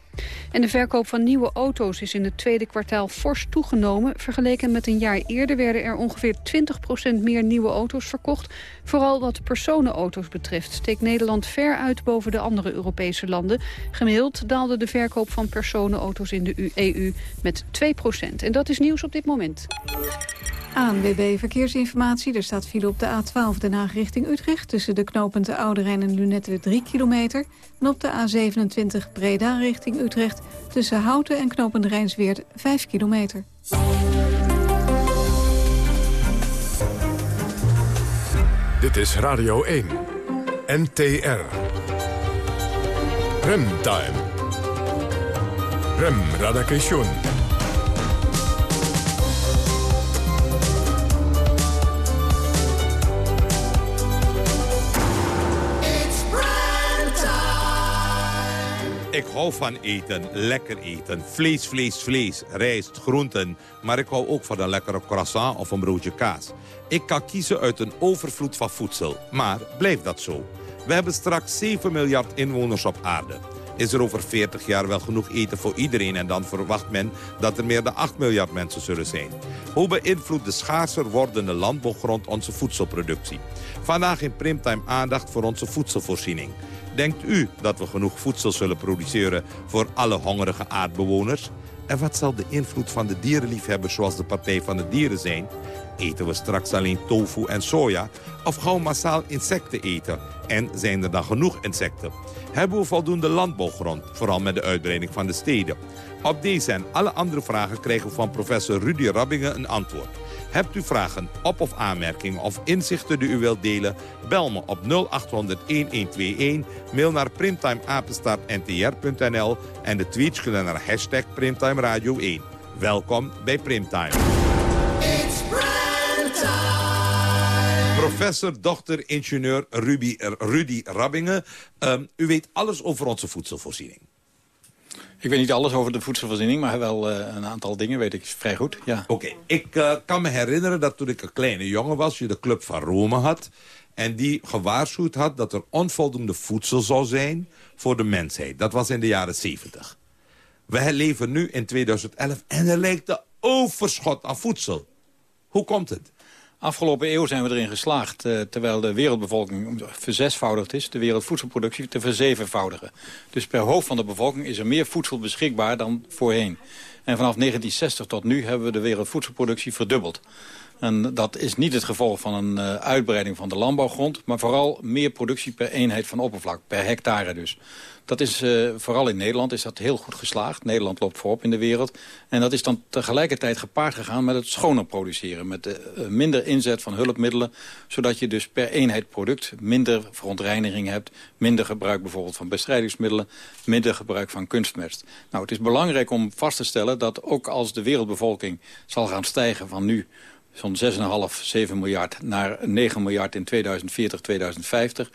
En de verkoop van nieuwe auto's is in het tweede kwartaal fors toegenomen. Vergeleken met een jaar eerder werden er ongeveer 20% meer nieuwe auto's verkocht. Vooral wat personenauto's betreft steekt Nederland ver uit boven de andere Europese landen. Gemiddeld daalde de verkoop van personenauto's in de EU met 2%. En dat is nieuws op dit moment. ANWB Verkeersinformatie. Er staat file op de A12 Den Haag richting Utrecht... tussen de knooppunten Oude Rijn en Lunette 3 kilometer. En op de A27 Breda richting Utrecht... tussen Houten en knooppunt Rijnsweert 5 kilometer. Dit is Radio 1. NTR. Remtime. Rem Radakation. Ik hou van eten, lekker eten. Vlees, vlees, vlees, rijst, groenten. Maar ik hou ook van een lekkere croissant of een broodje kaas. Ik kan kiezen uit een overvloed van voedsel. Maar blijft dat zo? We hebben straks 7 miljard inwoners op aarde. Is er over 40 jaar wel genoeg eten voor iedereen... en dan verwacht men dat er meer dan 8 miljard mensen zullen zijn. Hoe beïnvloedt de schaarser wordende landbouwgrond onze voedselproductie? Vandaag in Primtime aandacht voor onze voedselvoorziening. Denkt u dat we genoeg voedsel zullen produceren voor alle hongerige aardbewoners? En wat zal de invloed van de dierenliefhebbers zoals de Partij van de Dieren zijn? Eten we straks alleen tofu en soja? Of gaan massaal insecten eten? En zijn er dan genoeg insecten? Hebben we voldoende landbouwgrond, vooral met de uitbreiding van de steden? Op deze en alle andere vragen krijgen we van professor Rudy Rabbingen een antwoord. Hebt u vragen, op- of aanmerkingen of inzichten die u wilt delen? Bel me op 0800-1121, mail naar primtimeapenstaartntr.nl en de tweets kunnen naar hashtag Primtime Radio 1. Welkom bij Primtime. Professor, dokter, ingenieur Ruby, Rudy Rabbingen. Um, u weet alles over onze voedselvoorziening. Ik weet niet alles over de voedselvoorziening, maar wel uh, een aantal dingen weet ik vrij goed. Ja. Oké, ik uh, kan me herinneren dat toen ik een kleine jongen was... je de Club van Rome had... en die gewaarschuwd had dat er onvoldoende voedsel zou zijn voor de mensheid. Dat was in de jaren 70. Wij leven nu in 2011 en er lijkt een overschot aan voedsel. Hoe komt het? Afgelopen eeuw zijn we erin geslaagd, eh, terwijl de wereldbevolking verzesvoudigd is... de wereldvoedselproductie te verzevenvoudigen. Dus per hoofd van de bevolking is er meer voedsel beschikbaar dan voorheen. En vanaf 1960 tot nu hebben we de wereldvoedselproductie verdubbeld. En dat is niet het gevolg van een uh, uitbreiding van de landbouwgrond... maar vooral meer productie per eenheid van oppervlak, per hectare dus. Dat is uh, vooral in Nederland is dat heel goed geslaagd. Nederland loopt voorop in de wereld. En dat is dan tegelijkertijd gepaard gegaan met het schoner produceren. Met de, uh, minder inzet van hulpmiddelen. Zodat je dus per eenheid product minder verontreiniging hebt. Minder gebruik bijvoorbeeld van bestrijdingsmiddelen. Minder gebruik van kunstmest. Nou, het is belangrijk om vast te stellen dat ook als de wereldbevolking zal gaan stijgen van nu zo'n 6,5, 7 miljard naar 9 miljard in 2040, 2050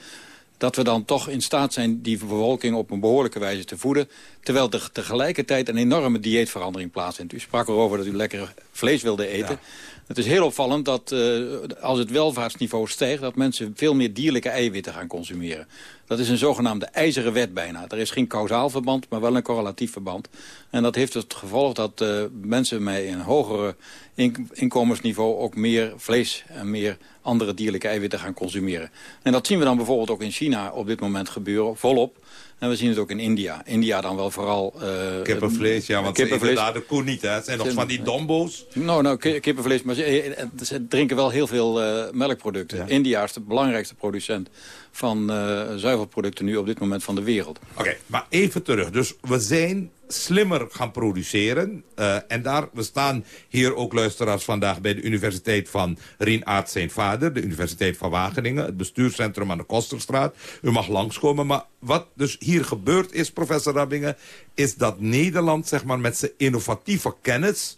dat we dan toch in staat zijn die bevolking op een behoorlijke wijze te voeden... terwijl er tegelijkertijd een enorme dieetverandering plaatsvindt. U sprak erover dat u lekker vlees wilde eten. Het is heel opvallend dat uh, als het welvaartsniveau stijgt... dat mensen veel meer dierlijke eiwitten gaan consumeren. Dat is een zogenaamde ijzeren wet bijna. Er is geen kausaal verband, maar wel een correlatief verband. En dat heeft het gevolg dat uh, mensen met een hogere in inkomensniveau... ook meer vlees en meer andere dierlijke eiwitten gaan consumeren. En dat zien we dan bijvoorbeeld ook in China op dit moment gebeuren, volop. En we zien het ook in India. India dan wel vooral... Uh, kippenvlees, ja, want kippenvlees. daar de koe niet, hè? Het zijn nog van die dombo's. Nou, nou kippenvlees, maar ze, ze drinken wel heel veel uh, melkproducten. Ja. India is de belangrijkste producent van uh, zuivelproducten nu op dit moment van de wereld. Oké, okay, maar even terug. Dus we zijn slimmer gaan produceren. Uh, en daar, we staan hier ook luisteraars vandaag bij de Universiteit van Rien Aert zijn vader. De Universiteit van Wageningen, het bestuurscentrum aan de Kosterstraat. U mag langskomen, maar wat dus hier gebeurd is, professor Rabbingen... is dat Nederland zeg maar, met zijn innovatieve kennis...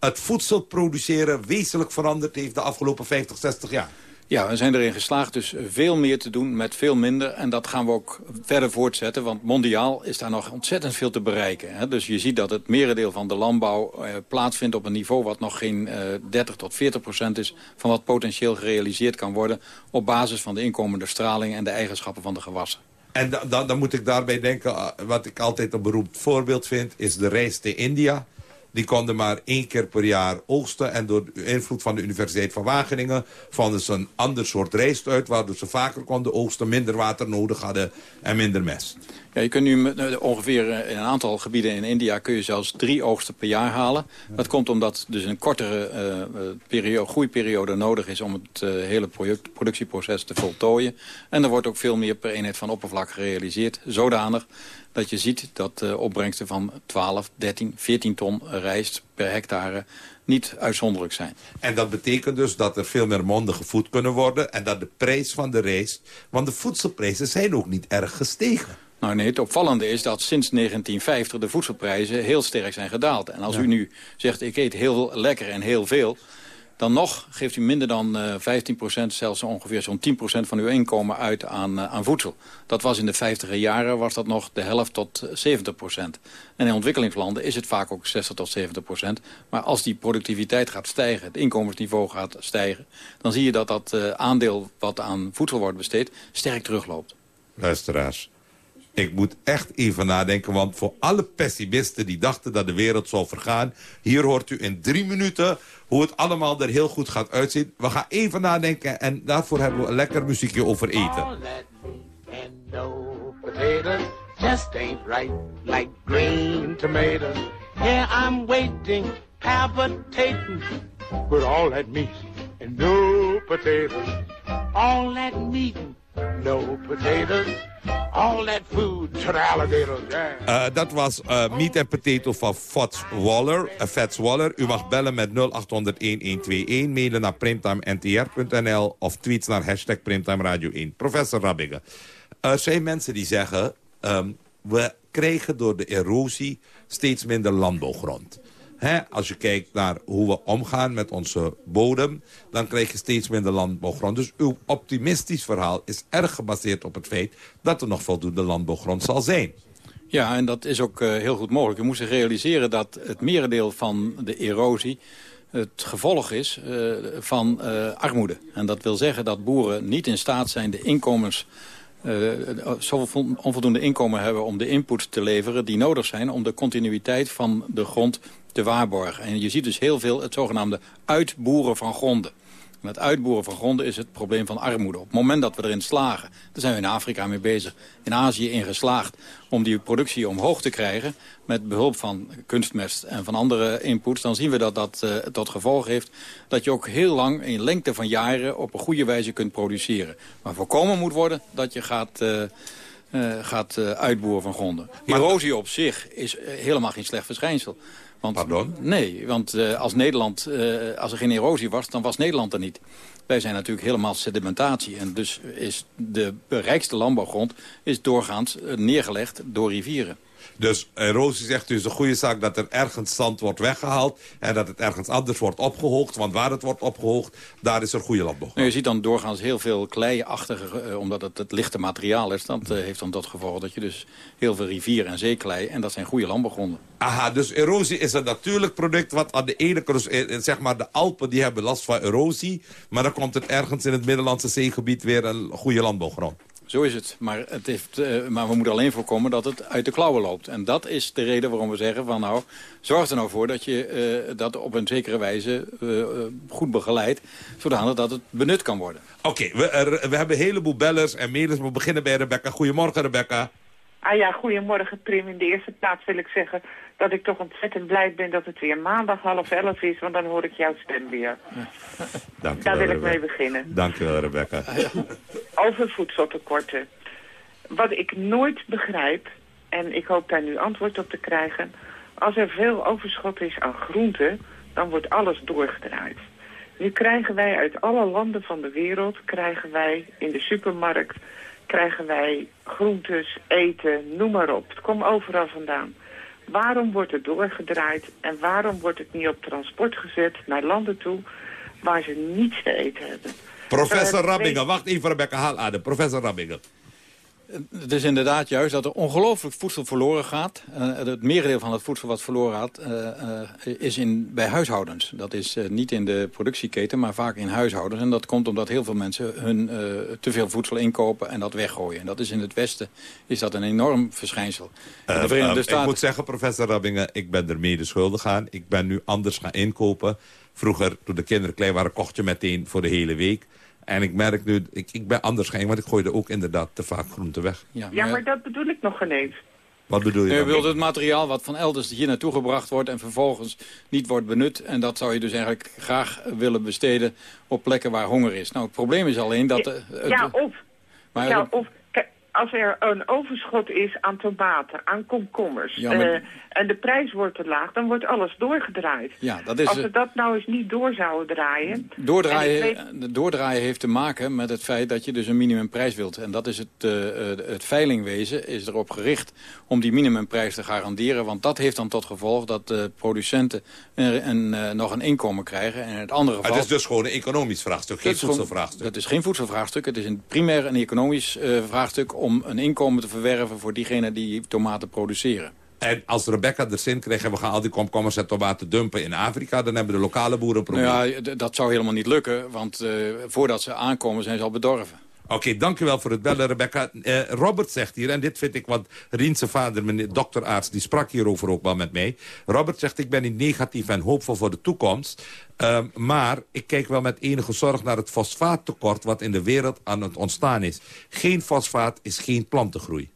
het voedsel produceren wezenlijk veranderd heeft de afgelopen 50, 60 jaar. Ja, we zijn erin geslaagd dus veel meer te doen met veel minder. En dat gaan we ook verder voortzetten. Want mondiaal is daar nog ontzettend veel te bereiken. Hè. Dus je ziet dat het merendeel van de landbouw eh, plaatsvindt op een niveau... wat nog geen eh, 30 tot 40 procent is van wat potentieel gerealiseerd kan worden... op basis van de inkomende straling en de eigenschappen van de gewassen. En dan, moet ik daarbij denken, uh, wat ik altijd een beroemd voorbeeld vind... is de reis te India die konden maar één keer per jaar oogsten. En door invloed van de Universiteit van Wageningen... vonden ze een ander soort rijst uit... waardoor ze vaker konden oogsten, minder water nodig hadden en minder mest. Ja, je kunt nu ongeveer eh, in een aantal gebieden in India... kun je zelfs drie oogsten per jaar halen. Dat komt omdat dus een kortere uh, periode, groeiperiode nodig is... om het uh, hele productieproces te voltooien. En er wordt ook veel meer per eenheid van oppervlak gerealiseerd. Zodanig dat je ziet dat de opbrengsten van 12, 13, 14 ton rijst per hectare niet uitzonderlijk zijn. En dat betekent dus dat er veel meer monden gevoed kunnen worden... en dat de prijs van de rijst... want de voedselprijzen zijn ook niet erg gestegen. Nou nee, het opvallende is dat sinds 1950 de voedselprijzen heel sterk zijn gedaald. En als ja. u nu zegt, ik eet heel lekker en heel veel... dan nog geeft u minder dan uh, 15%, zelfs ongeveer zo'n 10% van uw inkomen uit aan, uh, aan voedsel. Dat was in de 50 jaren was dat nog de helft tot 70%. En in ontwikkelingslanden is het vaak ook 60 tot 70%. Maar als die productiviteit gaat stijgen, het inkomensniveau gaat stijgen... dan zie je dat dat aandeel wat aan voedsel wordt besteed sterk terugloopt. Luisteraars, ik moet echt even nadenken, want voor alle pessimisten die dachten dat de wereld zou vergaan... hier hoort u in drie minuten hoe het allemaal er heel goed gaat uitzien. We gaan even nadenken en daarvoor hebben we een lekker muziekje over eten. Just ain't right like green tomatoes. Yeah, I'm waiting, palpitating. With all that meat and no potatoes. All that meat no potatoes. All that food to the alligators, yeah. dat was uh, Meat and Potato van Fats Waller. Uh, Fats Waller. U mag bellen met 0800-1121, mailen naar primtimentr.nl of tweets naar hashtag Radio 1. Professor Rabbige, er zijn mensen die zeggen... Um, we krijgen door de erosie steeds minder landbouwgrond. Als je kijkt naar hoe we omgaan met onze bodem... dan krijg je steeds minder landbouwgrond. Dus uw optimistisch verhaal is erg gebaseerd op het feit... dat er nog voldoende landbouwgrond zal zijn. Ja, en dat is ook uh, heel goed mogelijk. We moeten realiseren dat het merendeel van de erosie het gevolg is uh, van uh, armoede. En dat wil zeggen dat boeren niet in staat zijn de inkomens zoveel onvoldoende inkomen hebben om de input te leveren... die nodig zijn om de continuïteit van de grond te waarborgen. En je ziet dus heel veel het zogenaamde uitboeren van gronden. En het uitboeren van gronden is het probleem van armoede. Op het moment dat we erin slagen, daar zijn we in Afrika mee bezig, in Azië in geslaagd om die productie omhoog te krijgen met behulp van kunstmest en van andere inputs, dan zien we dat dat uh, tot gevolg heeft dat je ook heel lang in lengte van jaren op een goede wijze kunt produceren. Maar voorkomen moet worden dat je gaat... Uh, uh, gaat uitboeren van gronden. Erosie op zich is helemaal geen slecht verschijnsel. Want, Pardon? Nee, want uh, als, Nederland, uh, als er geen erosie was, dan was Nederland er niet. Wij zijn natuurlijk helemaal sedimentatie. En dus is de rijkste landbouwgrond is doorgaans neergelegd door rivieren. Dus erosie zegt u is een goede zaak dat er ergens zand wordt weggehaald... en dat het ergens anders wordt opgehoogd. Want waar het wordt opgehoogd, daar is er goede landbouw. Nou, je ziet dan doorgaans heel veel kleiachtige, uh, omdat het het lichte materiaal is. Dat uh, heeft dan tot gevolg dat je dus heel veel rivier- en zeeklei... en dat zijn goede landbouwgronden. Aha, dus erosie is een natuurlijk product... wat aan de ene kant, zeg maar de Alpen, die hebben last van erosie... maar dan komt het ergens in het Middellandse zeegebied weer een goede landbouwgrond. Zo is het. Maar, het heeft, uh, maar we moeten alleen voorkomen dat het uit de klauwen loopt. En dat is de reden waarom we zeggen van nou, zorg er nou voor dat je uh, dat op een zekere wijze uh, goed begeleidt. Zodanig dat het benut kan worden. Oké, okay, we, we hebben een heleboel bellers en mailers. We beginnen bij Rebecca. Goedemorgen Rebecca. Ah ja, goedemorgen Prim. In de eerste plaats wil ik zeggen dat ik toch ontzettend blij ben dat het weer maandag half elf is, want dan hoor ik jouw stem weer. Dank Daar wel, wil ik mee beginnen. Dank je wel, Rebecca. Over voedseltekorten. Wat ik nooit begrijp, en ik hoop daar nu antwoord op te krijgen, als er veel overschot is aan groenten, dan wordt alles doorgedraaid. Nu krijgen wij uit alle landen van de wereld, krijgen wij in de supermarkt, krijgen wij groentes, eten, noem maar op. Het komt overal vandaan. Waarom wordt het doorgedraaid en waarom wordt het niet op transport gezet naar landen toe waar ze niets te eten hebben? Professor Uh, Rabbingen, wacht even Rebecca, haal adem. Professor Rabbingen. Het is inderdaad juist dat er ongelooflijk voedsel verloren gaat. Uh, het merendeel van het voedsel wat verloren gaat uh, uh, is in, bij huishoudens. Dat is niet in de productieketen, maar vaak in huishoudens. En dat komt omdat heel veel mensen hun te veel voedsel inkopen en dat weggooien. En dat is in het Westen is dat een enorm verschijnsel. In de Verenigde Staten... Ik moet zeggen, professor Rabbingen, ik ben er mede schuldig aan. Ik ben nu anders gaan inkopen. Vroeger, toen de kinderen klein waren, kocht je meteen voor de hele week. En ik merk nu, ik, ik ben anders gaan, want ik gooide ook inderdaad te vaak groenten weg. Ja, maar, ja, maar dat bedoel ik nog ineens. Wat bedoel je Je dan? wilt het materiaal wat van elders hier naartoe gebracht wordt... en vervolgens niet wordt benut. En dat zou je dus eigenlijk graag willen besteden op plekken waar honger is. Nou, het probleem is alleen dat... Ja, uh, ja of, maar, ja, of als er een overschot is aan tomaten, aan komkommers... Ja, maar- eh, en de prijs wordt te laag, dan wordt alles doorgedraaid. Ja, dat is, Als eh, we dat nou eens niet door zouden draaien... Doordraaien, weet- de doordraaien heeft te maken met het feit dat je dus een minimumprijs wilt. En dat is het, eh, eh, het veilingwezen is erop gericht om die minimumprijs te garanderen. Want dat heeft dan tot gevolg dat de producenten een, een, eh, nog een inkomen krijgen. En in het andere geval... het is dus gewoon een economisch vraagstuk, geen Dat is gewoon- voedselvraagstuk. Dat is geen voedselvraagstuk. Het is een primair een economisch eh, vraagstuk om een inkomen te verwerven voor diegenen die tomaten produceren. En als Rebecca er zin krijgt en we gaan al die komkommers en tomaten dumpen in Afrika... dan hebben de lokale boeren een probleem. Nou ja, dat zou helemaal niet lukken, want eh, voordat ze aankomen zijn ze al bedorven. Oké, dankjewel voor het bellen, Rebecca. Eh, Robert zegt hier, en dit vind ik, want Rien's vader, meneer dokterarts... die sprak hierover ook wel met mij. Robert zegt, ik ben niet negatief en hoopvol voor de toekomst. Ehm, maar ik kijk wel met enige zorg naar het fosfaattekort... wat in de wereld aan het ontstaan is. Geen fosfaat is geen plantengroei.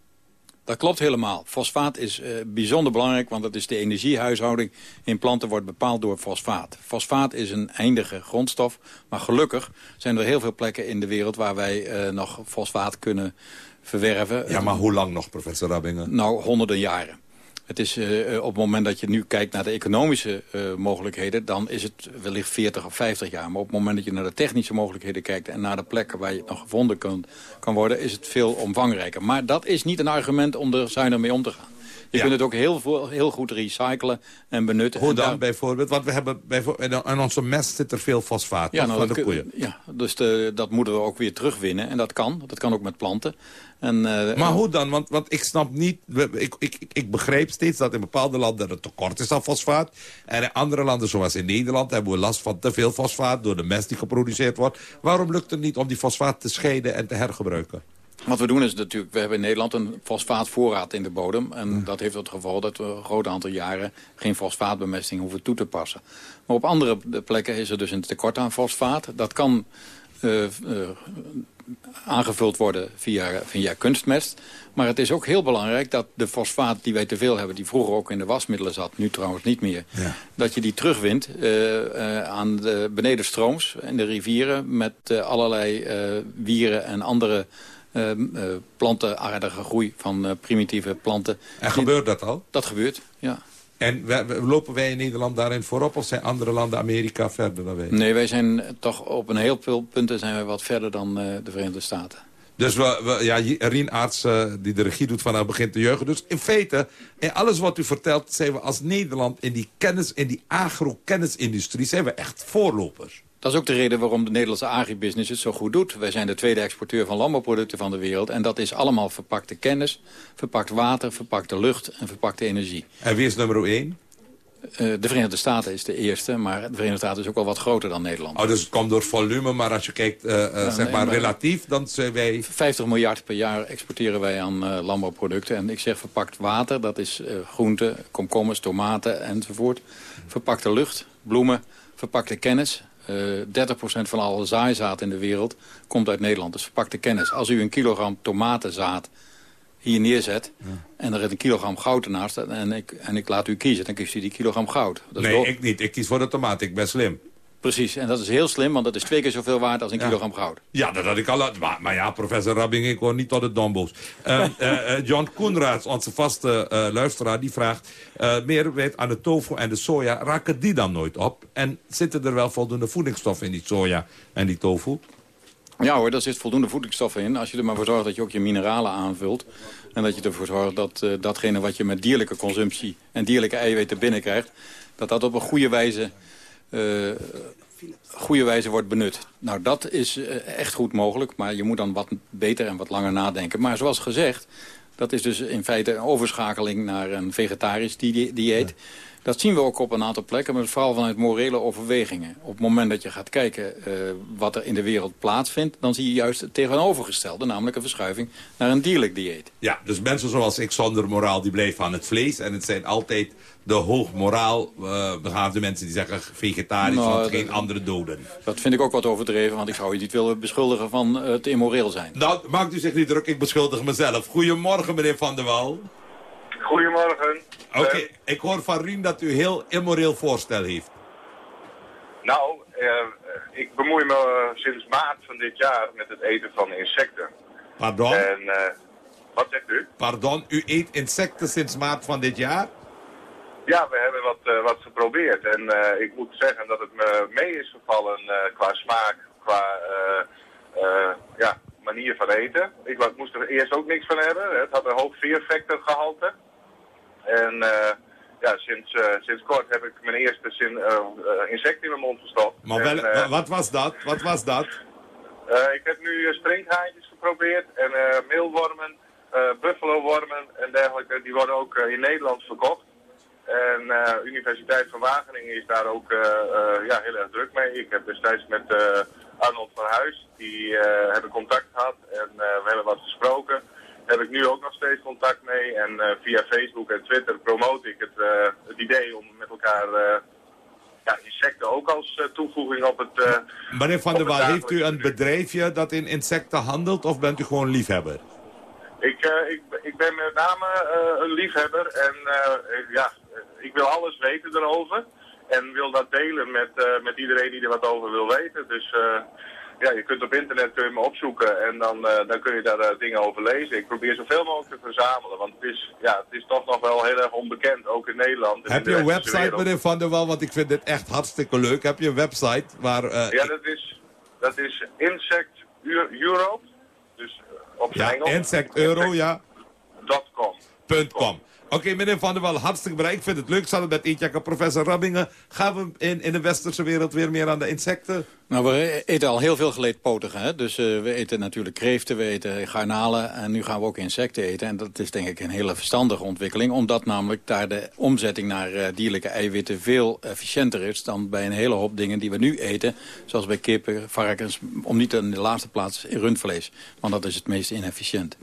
Dat klopt helemaal. Fosfaat is eh, bijzonder belangrijk, want het is de energiehuishouding in planten wordt bepaald door fosfaat. Fosfaat is een eindige grondstof, maar gelukkig zijn er heel veel plekken in de wereld waar wij eh, nog fosfaat kunnen verwerven. Ja, maar hoe lang nog, professor Rabbingen? Nou, honderden jaren. Het is eh, op het moment dat je nu kijkt naar de economische eh, mogelijkheden... dan is het wellicht 40 of 50 jaar. Maar op het moment dat je naar de technische mogelijkheden kijkt... en naar de plekken waar je het nog gevonden kan, kan worden... is het veel omvangrijker. Maar dat is niet een argument om er zuinig mee om te gaan. Je kunt het ook heel, heel goed recyclen en benutten. Hoe dan daar- bijvoorbeeld? Want we hebben bijvoorbeeld, in onze mest zit er veel fosfaat Ja, nou, van de koeien. ja, dus de, dat moeten we ook weer terugwinnen. En dat kan. Dat kan ook met planten. En, eh, Maar hoe dan? Want, want ik snap niet... Ik, ik, ik- ik begrijp steeds dat in bepaalde landen er tekort is aan fosfaat. En in andere landen, zoals in Nederland... hebben we last van te veel fosfaat door de mest die geproduceerd wordt. Waarom lukt het niet om die fosfaat te scheiden en te hergebruiken? Wat we doen is natuurlijk, we hebben in Nederland een fosfaatvoorraad in de bodem. En dat heeft het gevolg dat we een groot aantal jaren geen fosfaatbemesting hoeven toe te passen. Maar op andere plekken is er dus een tekort aan fosfaat. Dat kan uh, uh, aangevuld worden via, via kunstmest. Maar het is ook heel belangrijk dat de fosfaat die wij te veel hebben... die vroeger ook in de wasmiddelen zat, nu trouwens niet meer... Ja. dat je die terugwint uh, uh, aan de benedenstrooms in de rivieren... met uh, allerlei wieren en andere plantenaardige groei van primitieve planten. En gebeurt dat al? Dat gebeurt, ja. En lopen wij in Nederland daarin voorop of zijn andere landen Amerika verder dan wij? Nee, wij zijn toch op een heel veel punten zijn wij wat verder dan uh, de Verenigde Staten. Dus we, we, ja, Rien Arts, uh, die de regie doet vanaf begin te jeugd. Dus in feite, in alles wat u vertelt, zijn we als Nederland in die kennis, in die agro-kennisindustrie, zijn we echt voorlopers. Dat is ook de reden waarom de Nederlandse agribusiness het zo goed doet. Wij zijn de tweede exporteur van landbouwproducten van de wereld. En dat is allemaal verpakte kennis, verpakt water, verpakte lucht en verpakte energie. En wie is nummer één? Uh, de Verenigde Staten is de eerste, maar de Verenigde Staten is ook wel wat groter dan Nederland. Oh, dus het komt door volume, maar als je kijkt uh, uh, zeg nee, maar, maar relatief, dan zijn wij... 50 miljard per jaar exporteren wij aan landbouwproducten. En ik zeg verpakt water, dat is groenten, komkommers, tomaten enzovoort. Verpakte lucht, bloemen, verpakte kennis, uh, 30% van alle zaaizaad in de wereld komt uit Nederland. Dus verpakte kennis. Als u een kilogram tomatenzaad hier neerzet... Ja. en er is een kilogram goud ernaast en ik, en ik laat u kiezen... dan kiest u die kilogram goud. Dat nee, ik niet. Ik kies voor de tomaat. Ik ben slim. Precies, en dat is heel slim, want dat is twee keer zoveel waard als een ja. kilogram goud. Ja, dat had ik al... Maar, maar ja, professor Rabbing, ik hoor niet tot de dombo's. Uh, uh, John Koenraads, onze vaste uh, luisteraar, die vraagt... meer weet aan de tofu en de soja, raken die dan nooit op? En zitten er wel voldoende voedingsstoffen in die soja en die tofu? Ja hoor, daar zit voldoende voedingsstoffen in. Als je er maar voor zorgt dat je ook je mineralen aanvult. En dat je ervoor zorgt dat datgene wat je met dierlijke consumptie... en dierlijke eiwitten binnenkrijgt... dat dat op een goede wijze uh, goede wijze wordt benut. Nou, dat is uh, echt goed mogelijk, maar je moet dan wat beter en wat langer nadenken. Maar zoals gezegd, dat is dus in feite een overschakeling naar een vegetarisch di dieet. Dat zien we ook op een aantal plekken, maar vooral vanuit morele overwegingen. Op het moment dat je gaat kijken uh, wat er in de wereld plaatsvindt... dan zie je juist het tegenovergestelde, namelijk een verschuiving naar een dierlijk dieet. Ja, dus mensen zoals ik zonder moraal, die blijven aan het vlees. En het zijn altijd de hoog moraal uh, begaafde mensen die zeggen vegetarisch, nou, want geen andere doden. Dat vind ik ook wat overdreven, want ik zou je niet willen beschuldigen van uh, te immoreel zijn. Nou, maakt u zich niet druk, ik beschuldig mezelf. Goedemorgen, meneer Van der Wal. Goedemorgen. Oké, okay, uh, ik hoor van Rien dat u heel immoreel voorstel heeft. Nou, uh, ik bemoei me sinds maart van dit jaar met het eten van insecten. Pardon? En, uh, wat zegt u? Pardon, u eet insecten sinds maart van dit jaar? Ja, we hebben wat, wat geprobeerd. En ik moet zeggen dat het me mee is gevallen qua smaak, qua ja, manier van eten. Ik moest er eerst ook niks van hebben. Het had een hoog veervectorgehalte. En uh, ja, sinds, uh, sinds kort heb ik mijn eerste zin, uh, insect in mijn mond gestopt. Maar wel, en, wat was dat? Wat was dat? ik heb nu springhaantjes geprobeerd en meelwormen, buffalowormen en dergelijke. Die worden ook in Nederland verkocht. En de Universiteit van Wageningen is daar ook ja, heel erg druk mee. Ik heb destijds met Arnold van Huis, die hebben contact gehad en we hebben wat gesproken heb ik nu ook nog steeds contact mee. En uh, via Facebook en Twitter promote ik het, uh, het idee om met elkaar uh, ja, insecten ook als toevoeging op het... Meneer Van der Waal, heeft u een bedrijfje dat in insecten handelt of bent u gewoon liefhebber? Ik, ik, ik ben met name een liefhebber en ja, ik wil alles weten erover. En wil dat delen met, met iedereen die er wat over wil weten. Dus ja, je kunt op internet kun je me opzoeken en dan, uh, dan kun je daar uh, dingen over lezen. Ik probeer zoveel mogelijk te verzamelen, want het is, ja, het is toch nog wel heel erg onbekend, ook in Nederland. Heb je een website, meneer Van der Wal? Want ik vind dit echt hartstikke leuk. Heb je een website waar... Uh, ja, dat is, dat is Insect Europe, dus op zijn ja, Engels. Insect Euro, ja. com. Oké, meneer Van der Wal, hartstikke bedankt. Ik vind het leuk, het met eten. Professor Rabbingen, gaan we in, in de westerse wereld weer meer aan de insecten? Nou, we eten al heel veel geleedpotigen. Hè? Dus uh, we eten natuurlijk kreeften, we eten garnalen en nu gaan we ook insecten eten. En dat is denk ik een hele verstandige ontwikkeling. Omdat namelijk daar de omzetting naar uh, dierlijke eiwitten veel efficiënter is... dan bij een hele hoop dingen die we nu eten. Zoals bij kippen, varkens, om niet in de laatste plaats rundvlees. Want dat is het meest inefficiënt.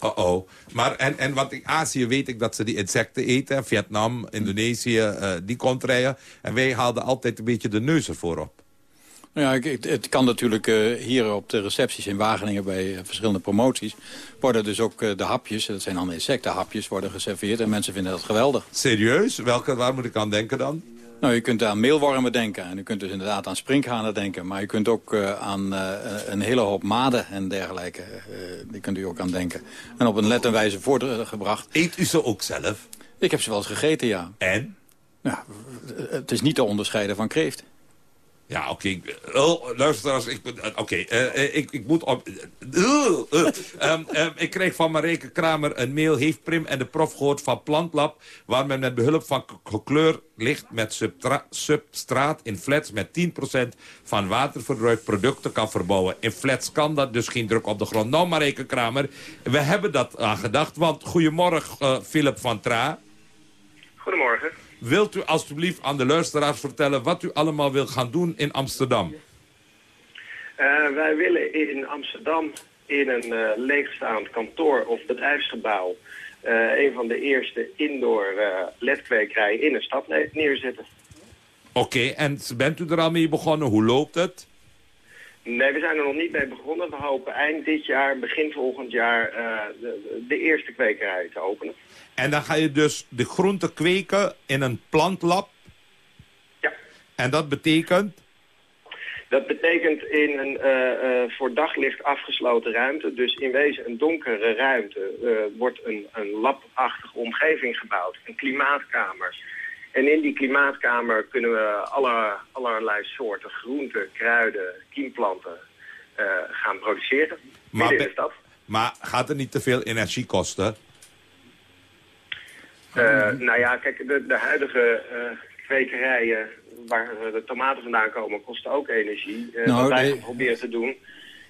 Oh-oh. Maar en, en want in Azië weet ik dat ze die insecten eten. Vietnam, Indonesië, uh, die contraien. En wij haalden altijd een beetje de neus ervoor op. Nou ja, het kan natuurlijk uh, hier op de recepties in Wageningen bij uh, verschillende promoties... worden dus ook uh, de hapjes, dat zijn dan insectenhapjes, worden geserveerd. En mensen vinden dat geweldig. Serieus? Welke, waar moet ik aan denken dan? Nou, je kunt aan meelwormen denken. En u kunt dus inderdaad aan sprinkhanen denken. Maar je kunt ook uh, aan uh, een hele hoop maden en dergelijke. Uh, die kunt u ook aan denken. En op een lette wijze voorgebracht. Eet u ze ook zelf? Ik heb ze wel eens gegeten, ja. En? Ja, het is niet te onderscheiden van kreeft. Ja, oké. Oh, luisteraars, ik, oké, okay. uh, ik, ik moet op... Um, um, ik kreeg van Marijke Kramer een mail. Heeft Prim en de prof gehoord van Plantlab... waar men met behulp van gekleurd licht met substraat in flats... met 10% van waterverbruik producten kan verbouwen. In flats kan dat, dus geen druk op de grond. Nou, Marijke Kramer, we hebben dat aan gedacht. Want goedemorgen, Philip van Tra. Goedemorgen. Wilt u alstublieft aan de luisteraars vertellen wat u allemaal wil gaan doen in Amsterdam? Uh, wij willen in Amsterdam in een uh, leegstaand kantoor of bedrijfsgebouw... Uh, een van de eerste indoor ledkwekerijen in een stad ne neerzetten. Oké, okay, en bent u er al mee begonnen? Hoe loopt het? Nee, we zijn er nog niet mee begonnen. We hopen eind dit jaar, begin volgend jaar, de, de eerste kwekerij te openen. En dan ga je dus de groenten kweken in een plantlab. Ja. En dat betekent? Dat betekent in een uh, uh, voor daglicht afgesloten ruimte. Dus in wezen een donkere ruimte uh, wordt een, een labachtige omgeving gebouwd. Een klimaatkamer. En in die klimaatkamer kunnen we alle, allerlei soorten groenten, kruiden, kiemplanten gaan produceren. Maar, in de stad. maar gaat het niet te veel energie kosten? Uh, nou ja, kijk, de, de huidige uh, kwekerijen waar de tomaten vandaan komen, kosten ook energie. Uh, nou, wat wij nee. proberen te doen,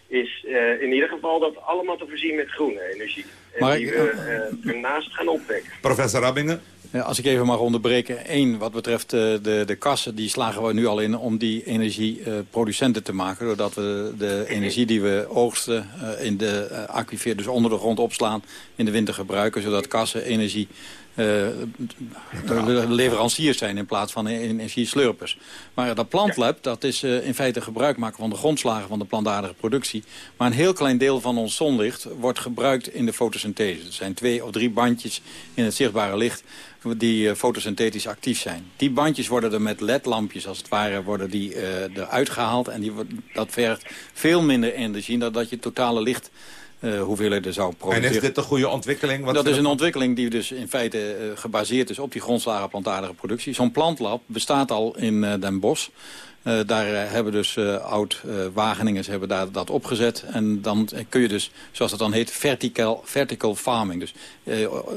is in ieder geval dat allemaal te voorzien met groene energie. En maar die ik, we ernaast gaan opwekken. Professor Rabbingen? Ja, als ik even mag onderbreken. Eén, wat betreft de, de, de kassen, die slagen we nu al in om die energieproducenten te maken. Doordat we de energie die we oogsten in de aquifer, dus onder de grond opslaan, in de winter gebruiken. Zodat kassen energie leveranciers zijn in plaats van energieslurpers. Maar dat plantlab, dat is uh, in feite gebruik maken van de grondslagen van de plantaardige productie. Maar een heel klein deel van ons zonlicht wordt gebruikt in de fotosynthese. Er zijn twee of drie bandjes in het zichtbare licht die uh, fotosynthetisch actief zijn. Die bandjes worden er met ledlampjes als het ware worden die, uh, eruit gehaald. En die, dat vergt veel minder energie dan dat je totale licht uh, hoeveelheid er zou produceren. En is dit een goede ontwikkeling? Wat dat is een ontwikkeling die dus in feite uh, gebaseerd is op die grondslagen plantaardige productie. Zo'n plantlab bestaat al in uh, Den Bosch. Daar hebben dus oud-Wageningers hebben daar dat opgezet. En dan kun je dus, zoals het dan heet, vertical, vertical farming. Dus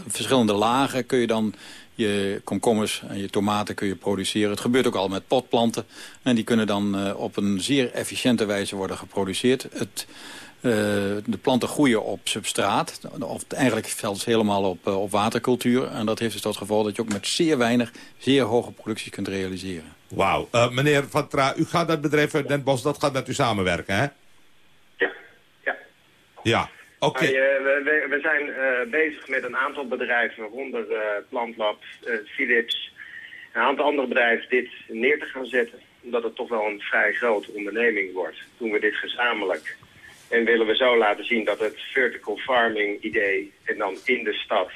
verschillende lagen kun je dan je komkommers en je tomaten kun je produceren. Het gebeurt ook al met potplanten. En die kunnen dan op een zeer efficiënte wijze worden geproduceerd. Het de planten groeien op substraat. Of eigenlijk zelfs helemaal op, uh, op watercultuur. En dat heeft dus tot gevolg dat je ook met zeer weinig, zeer hoge producties kunt realiseren. Wauw. Uh, meneer Van Tra, u gaat dat bedrijf uit Den Bosch, dat gaat met u samenwerken, hè? Ja. Ja. Ja. Oké. Okay. We, we, we, zijn bezig met een aantal bedrijven, waaronder Plantlab, Philips... een aantal andere bedrijven dit neer te gaan zetten. Omdat het toch wel een vrij grote onderneming wordt. Doen we dit gezamenlijk en willen we zo laten zien dat het vertical farming idee en dan in de stad,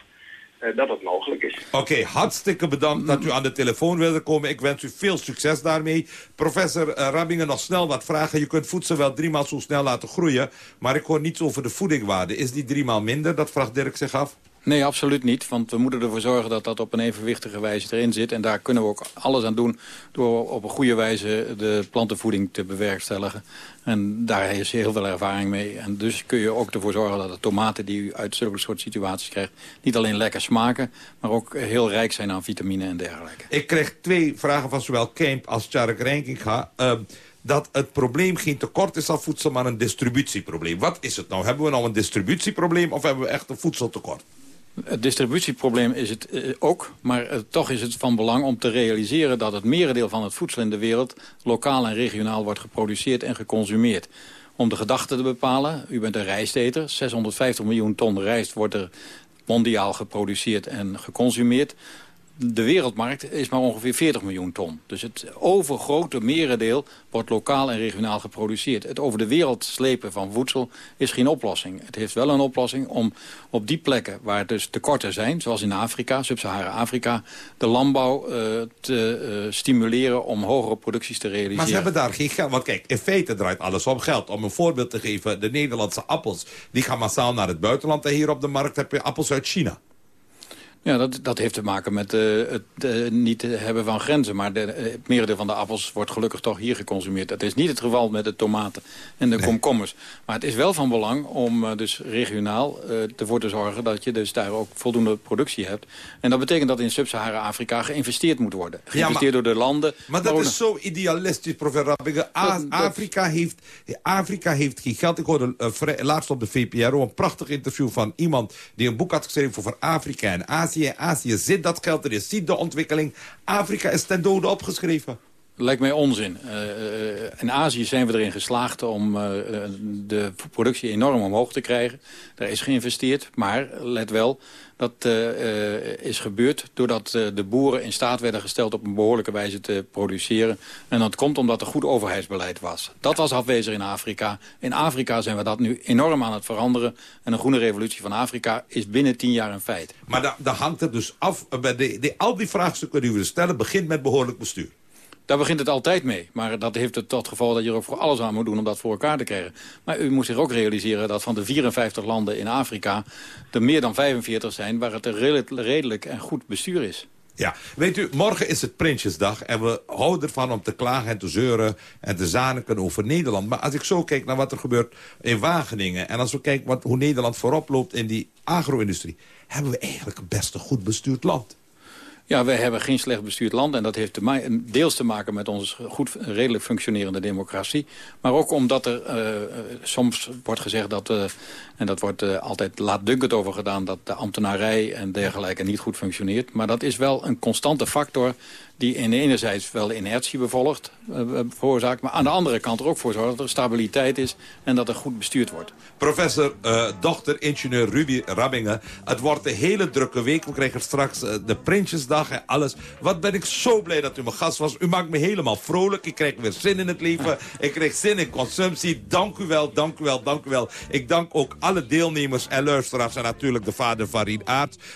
uh, dat het mogelijk is. Oké, okay, hartstikke bedankt dat u aan de telefoon wilde komen. Ik wens u veel succes daarmee. Professor uh, Rabbingen, nog snel wat vragen. Je kunt voedsel wel driemaal zo snel laten groeien, maar ik hoor niets over de voedingwaarde. Is die driemaal minder? Dat vraagt Dirk zich af. Nee, absoluut niet. Want we moeten ervoor zorgen dat dat op een evenwichtige wijze erin zit. En daar kunnen we ook alles aan doen door op een goede wijze de plantenvoeding te bewerkstelligen. En daar is heel veel ervaring mee. En dus kun je ook ervoor zorgen dat de tomaten die u uit zulke soort situaties krijgt... niet alleen lekker smaken, maar ook heel rijk zijn aan vitamine en dergelijke. Ik kreeg twee vragen van zowel Kemp als Tjarek Renkinga... Uh, dat het probleem geen tekort is aan voedsel, maar een distributieprobleem. Wat is het nou? Hebben we nou een distributieprobleem of hebben we echt een voedseltekort? Het distributieprobleem is het eh, ook, maar toch is het van belang om te realiseren... dat het merendeel van het voedsel in de wereld lokaal en regionaal wordt geproduceerd en geconsumeerd. Om de gedachte te bepalen, u bent een rijsteter, 650 miljoen ton rijst wordt er mondiaal geproduceerd en geconsumeerd de wereldmarkt is maar ongeveer 40 miljoen ton. Dus het overgrote merendeel wordt lokaal en regionaal geproduceerd. Het over de wereld slepen van voedsel is geen oplossing. Het heeft wel een oplossing om op die plekken waar dus tekorten zijn... zoals in Afrika, Sub-Sahara-Afrika... de landbouw uh, te uh, stimuleren om hogere producties te realiseren. Maar ze hebben daar geen geld. Want kijk, in feite draait alles om geld. Om een voorbeeld te geven, de Nederlandse appels... die gaan massaal naar het buitenland. En hier op de markt heb je appels uit China. Ja, dat, dat heeft te maken met uh, het uh, niet hebben van grenzen. Maar de, uh, het merendeel van de appels wordt gelukkig toch hier geconsumeerd. Dat is niet het geval met de tomaten en de nee. komkommers. Maar het is wel van belang om dus regionaal ervoor te zorgen... dat je dus daar ook voldoende productie hebt. En dat betekent dat in Sub-Sahara-Afrika geïnvesteerd moet worden. Geïnvesteerd ja, maar, door de landen. Maar dat is zo idealistisch, professor Rabbingen. Afrika, heeft, Afrika heeft geen geld. Ik hoorde vrij, laatst op de VPRO een prachtig interview van iemand... die een boek had geschreven over Afrika en Azië. Azië. Azië zit dat geld er, je ziet de ontwikkeling. Afrika is ten dode opgeschreven. Lijkt mij onzin. Uh, in Azië zijn we erin geslaagd om uh, de productie enorm omhoog te krijgen. Daar is geïnvesteerd, maar let wel, dat is gebeurd doordat de boeren in staat werden gesteld op een behoorlijke wijze te produceren. En dat komt omdat er goed overheidsbeleid was. Dat was afwezig in Afrika. In Afrika zijn we dat nu enorm aan het veranderen. En een groene revolutie van Afrika is binnen tien jaar een feit. Maar daar hangt het dus af. De, de, al die vraagstukken die we stellen begint met behoorlijk bestuur. Daar begint het altijd mee. Maar dat heeft het tot geval dat je er ook voor alles aan moet doen om dat voor elkaar te krijgen. Maar u moet zich ook realiseren dat van de 54 landen in Afrika... er meer dan 45 zijn waar het een redelijk en goed bestuur is. Ja, weet u, morgen is het Prinsjesdag en we houden ervan om te klagen en te zeuren en te zaniken over Nederland. Maar als ik zo kijk naar wat er gebeurt in Wageningen en als we kijken wat, hoe Nederland voorop loopt in die agro-industrie, hebben we eigenlijk best een goed bestuurd land. Ja, wij hebben geen slecht bestuurd land. En dat heeft deels te maken met onze goed, redelijk functionerende democratie. Maar ook omdat er uh, soms wordt gezegd dat... Uh, en dat wordt uh, altijd laatdunkend over gedaan... dat de ambtenarij en dergelijke niet goed functioneert. Maar dat is wel een constante factor die in enerzijds wel inertie bevolgt, veroorzaakt... maar aan de andere kant er ook voor zorgt dat er stabiliteit is... en dat er goed bestuurd wordt. Professor, dochter, ingenieur Ruby Rabbingen... het wordt een hele drukke week. We krijgen straks de Prinsjesdag en alles. Wat ben ik zo blij dat u mijn gast was. U maakt me helemaal vrolijk. Ik krijg weer zin in het leven. Ik krijg zin in consumptie. Dank u wel, dank u wel, dank u wel. Ik dank ook alle deelnemers en luisteraars... en natuurlijk de vader van Rien.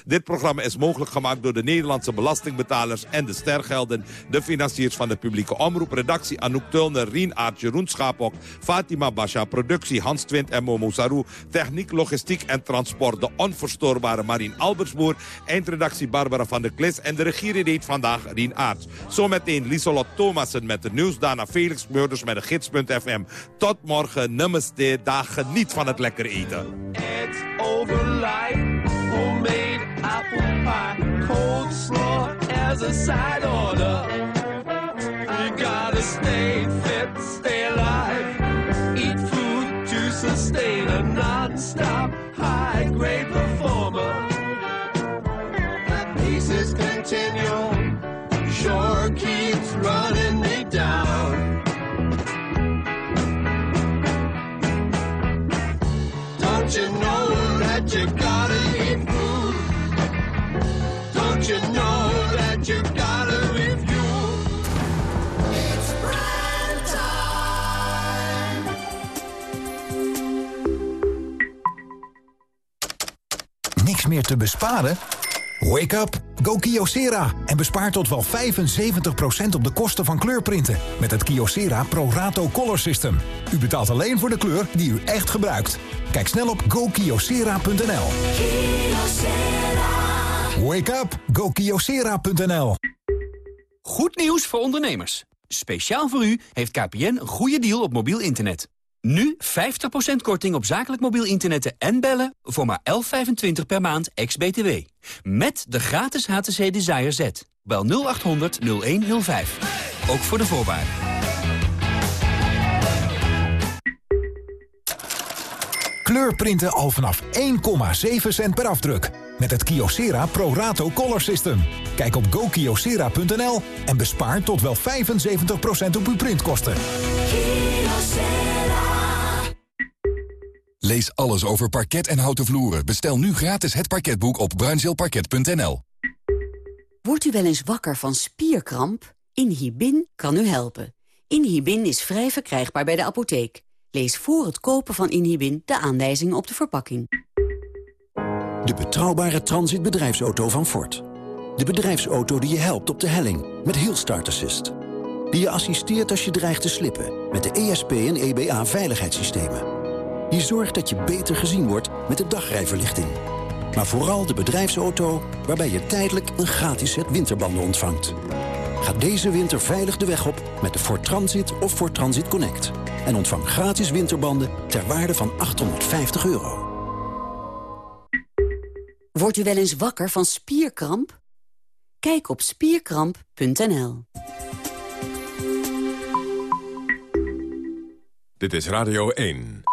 Dit programma is mogelijk gemaakt door de Nederlandse belastingbetalers... en de stergelden. De financiers van de publieke omroep. Redactie Anouk Tulner, Rien Aert, Jeroen Schapok... Fatima Basha. Productie Hans Twint en Momo Sarou. Techniek, logistiek en transport. De onverstoorbare Marien Albersboer. Eindredactie Barbara van der Klis. En de regie deed vandaag Rien Aert. Zometeen Lieselot Thomassen met het nieuws. Daarna Felix Meurders met de gids.fm. Tot morgen. Namaste. Dag geniet van het lekker eten. It's over like homemade apple pie. Cold slaw as a side order. You gotta stay fit, stay alive. Eat food to sustain a non-stop high-grade performer. Continue, sure keeps running me down. Don't you know that you gotta eat food? Don't you know that you gotta review? It's brand time. Niks meer te besparen? Wake up! Go Kyocera en bespaar tot wel 75% op de kosten van kleurprinten met het Kyocera Pro Rato Color System. U betaalt alleen voor de kleur die u echt gebruikt. Kijk snel op gokiosera.nl. Wake up! gokiosera.nl Goed nieuws voor ondernemers. Speciaal voor u heeft KPN een goede deal op mobiel internet. Nu 50% korting op zakelijk mobiel internet en bellen voor maar 11,25 per maand ex-BTW. Met de gratis HTC Desire Z. Bel 0800 0105. Ook voor de voorwaarden. Kleurprinten al vanaf 1,7 cent per afdruk. Met het Kyocera Pro Rato Color System. Kijk op gokyocera.nl en bespaar tot wel 75% op uw printkosten. Lees alles over parket en houten vloeren. Bestel nu gratis het parketboek op bruinzeelparket.nl. Wordt u wel eens wakker van spierkramp? Inhibin kan u helpen. Inhibin is vrij verkrijgbaar bij de apotheek. Lees voor het kopen van Inhibin de aanwijzingen op de verpakking. De betrouwbare transitbedrijfsauto van Ford. De bedrijfsauto die je helpt op de helling met Hill Start Assist. Die je assisteert als je dreigt te slippen met de ESP en EBA veiligheidssystemen. Die zorgt dat je beter gezien wordt met de dagrijverlichting. Maar vooral de bedrijfsauto waarbij je tijdelijk een gratis set winterbanden ontvangt. Ga deze winter veilig de weg op met de Ford Transit of Ford Transit Connect. En ontvang gratis winterbanden ter waarde van 850 euro. Wordt u wel eens wakker van spierkramp? Kijk op spierkramp.nl. Dit is Radio 1.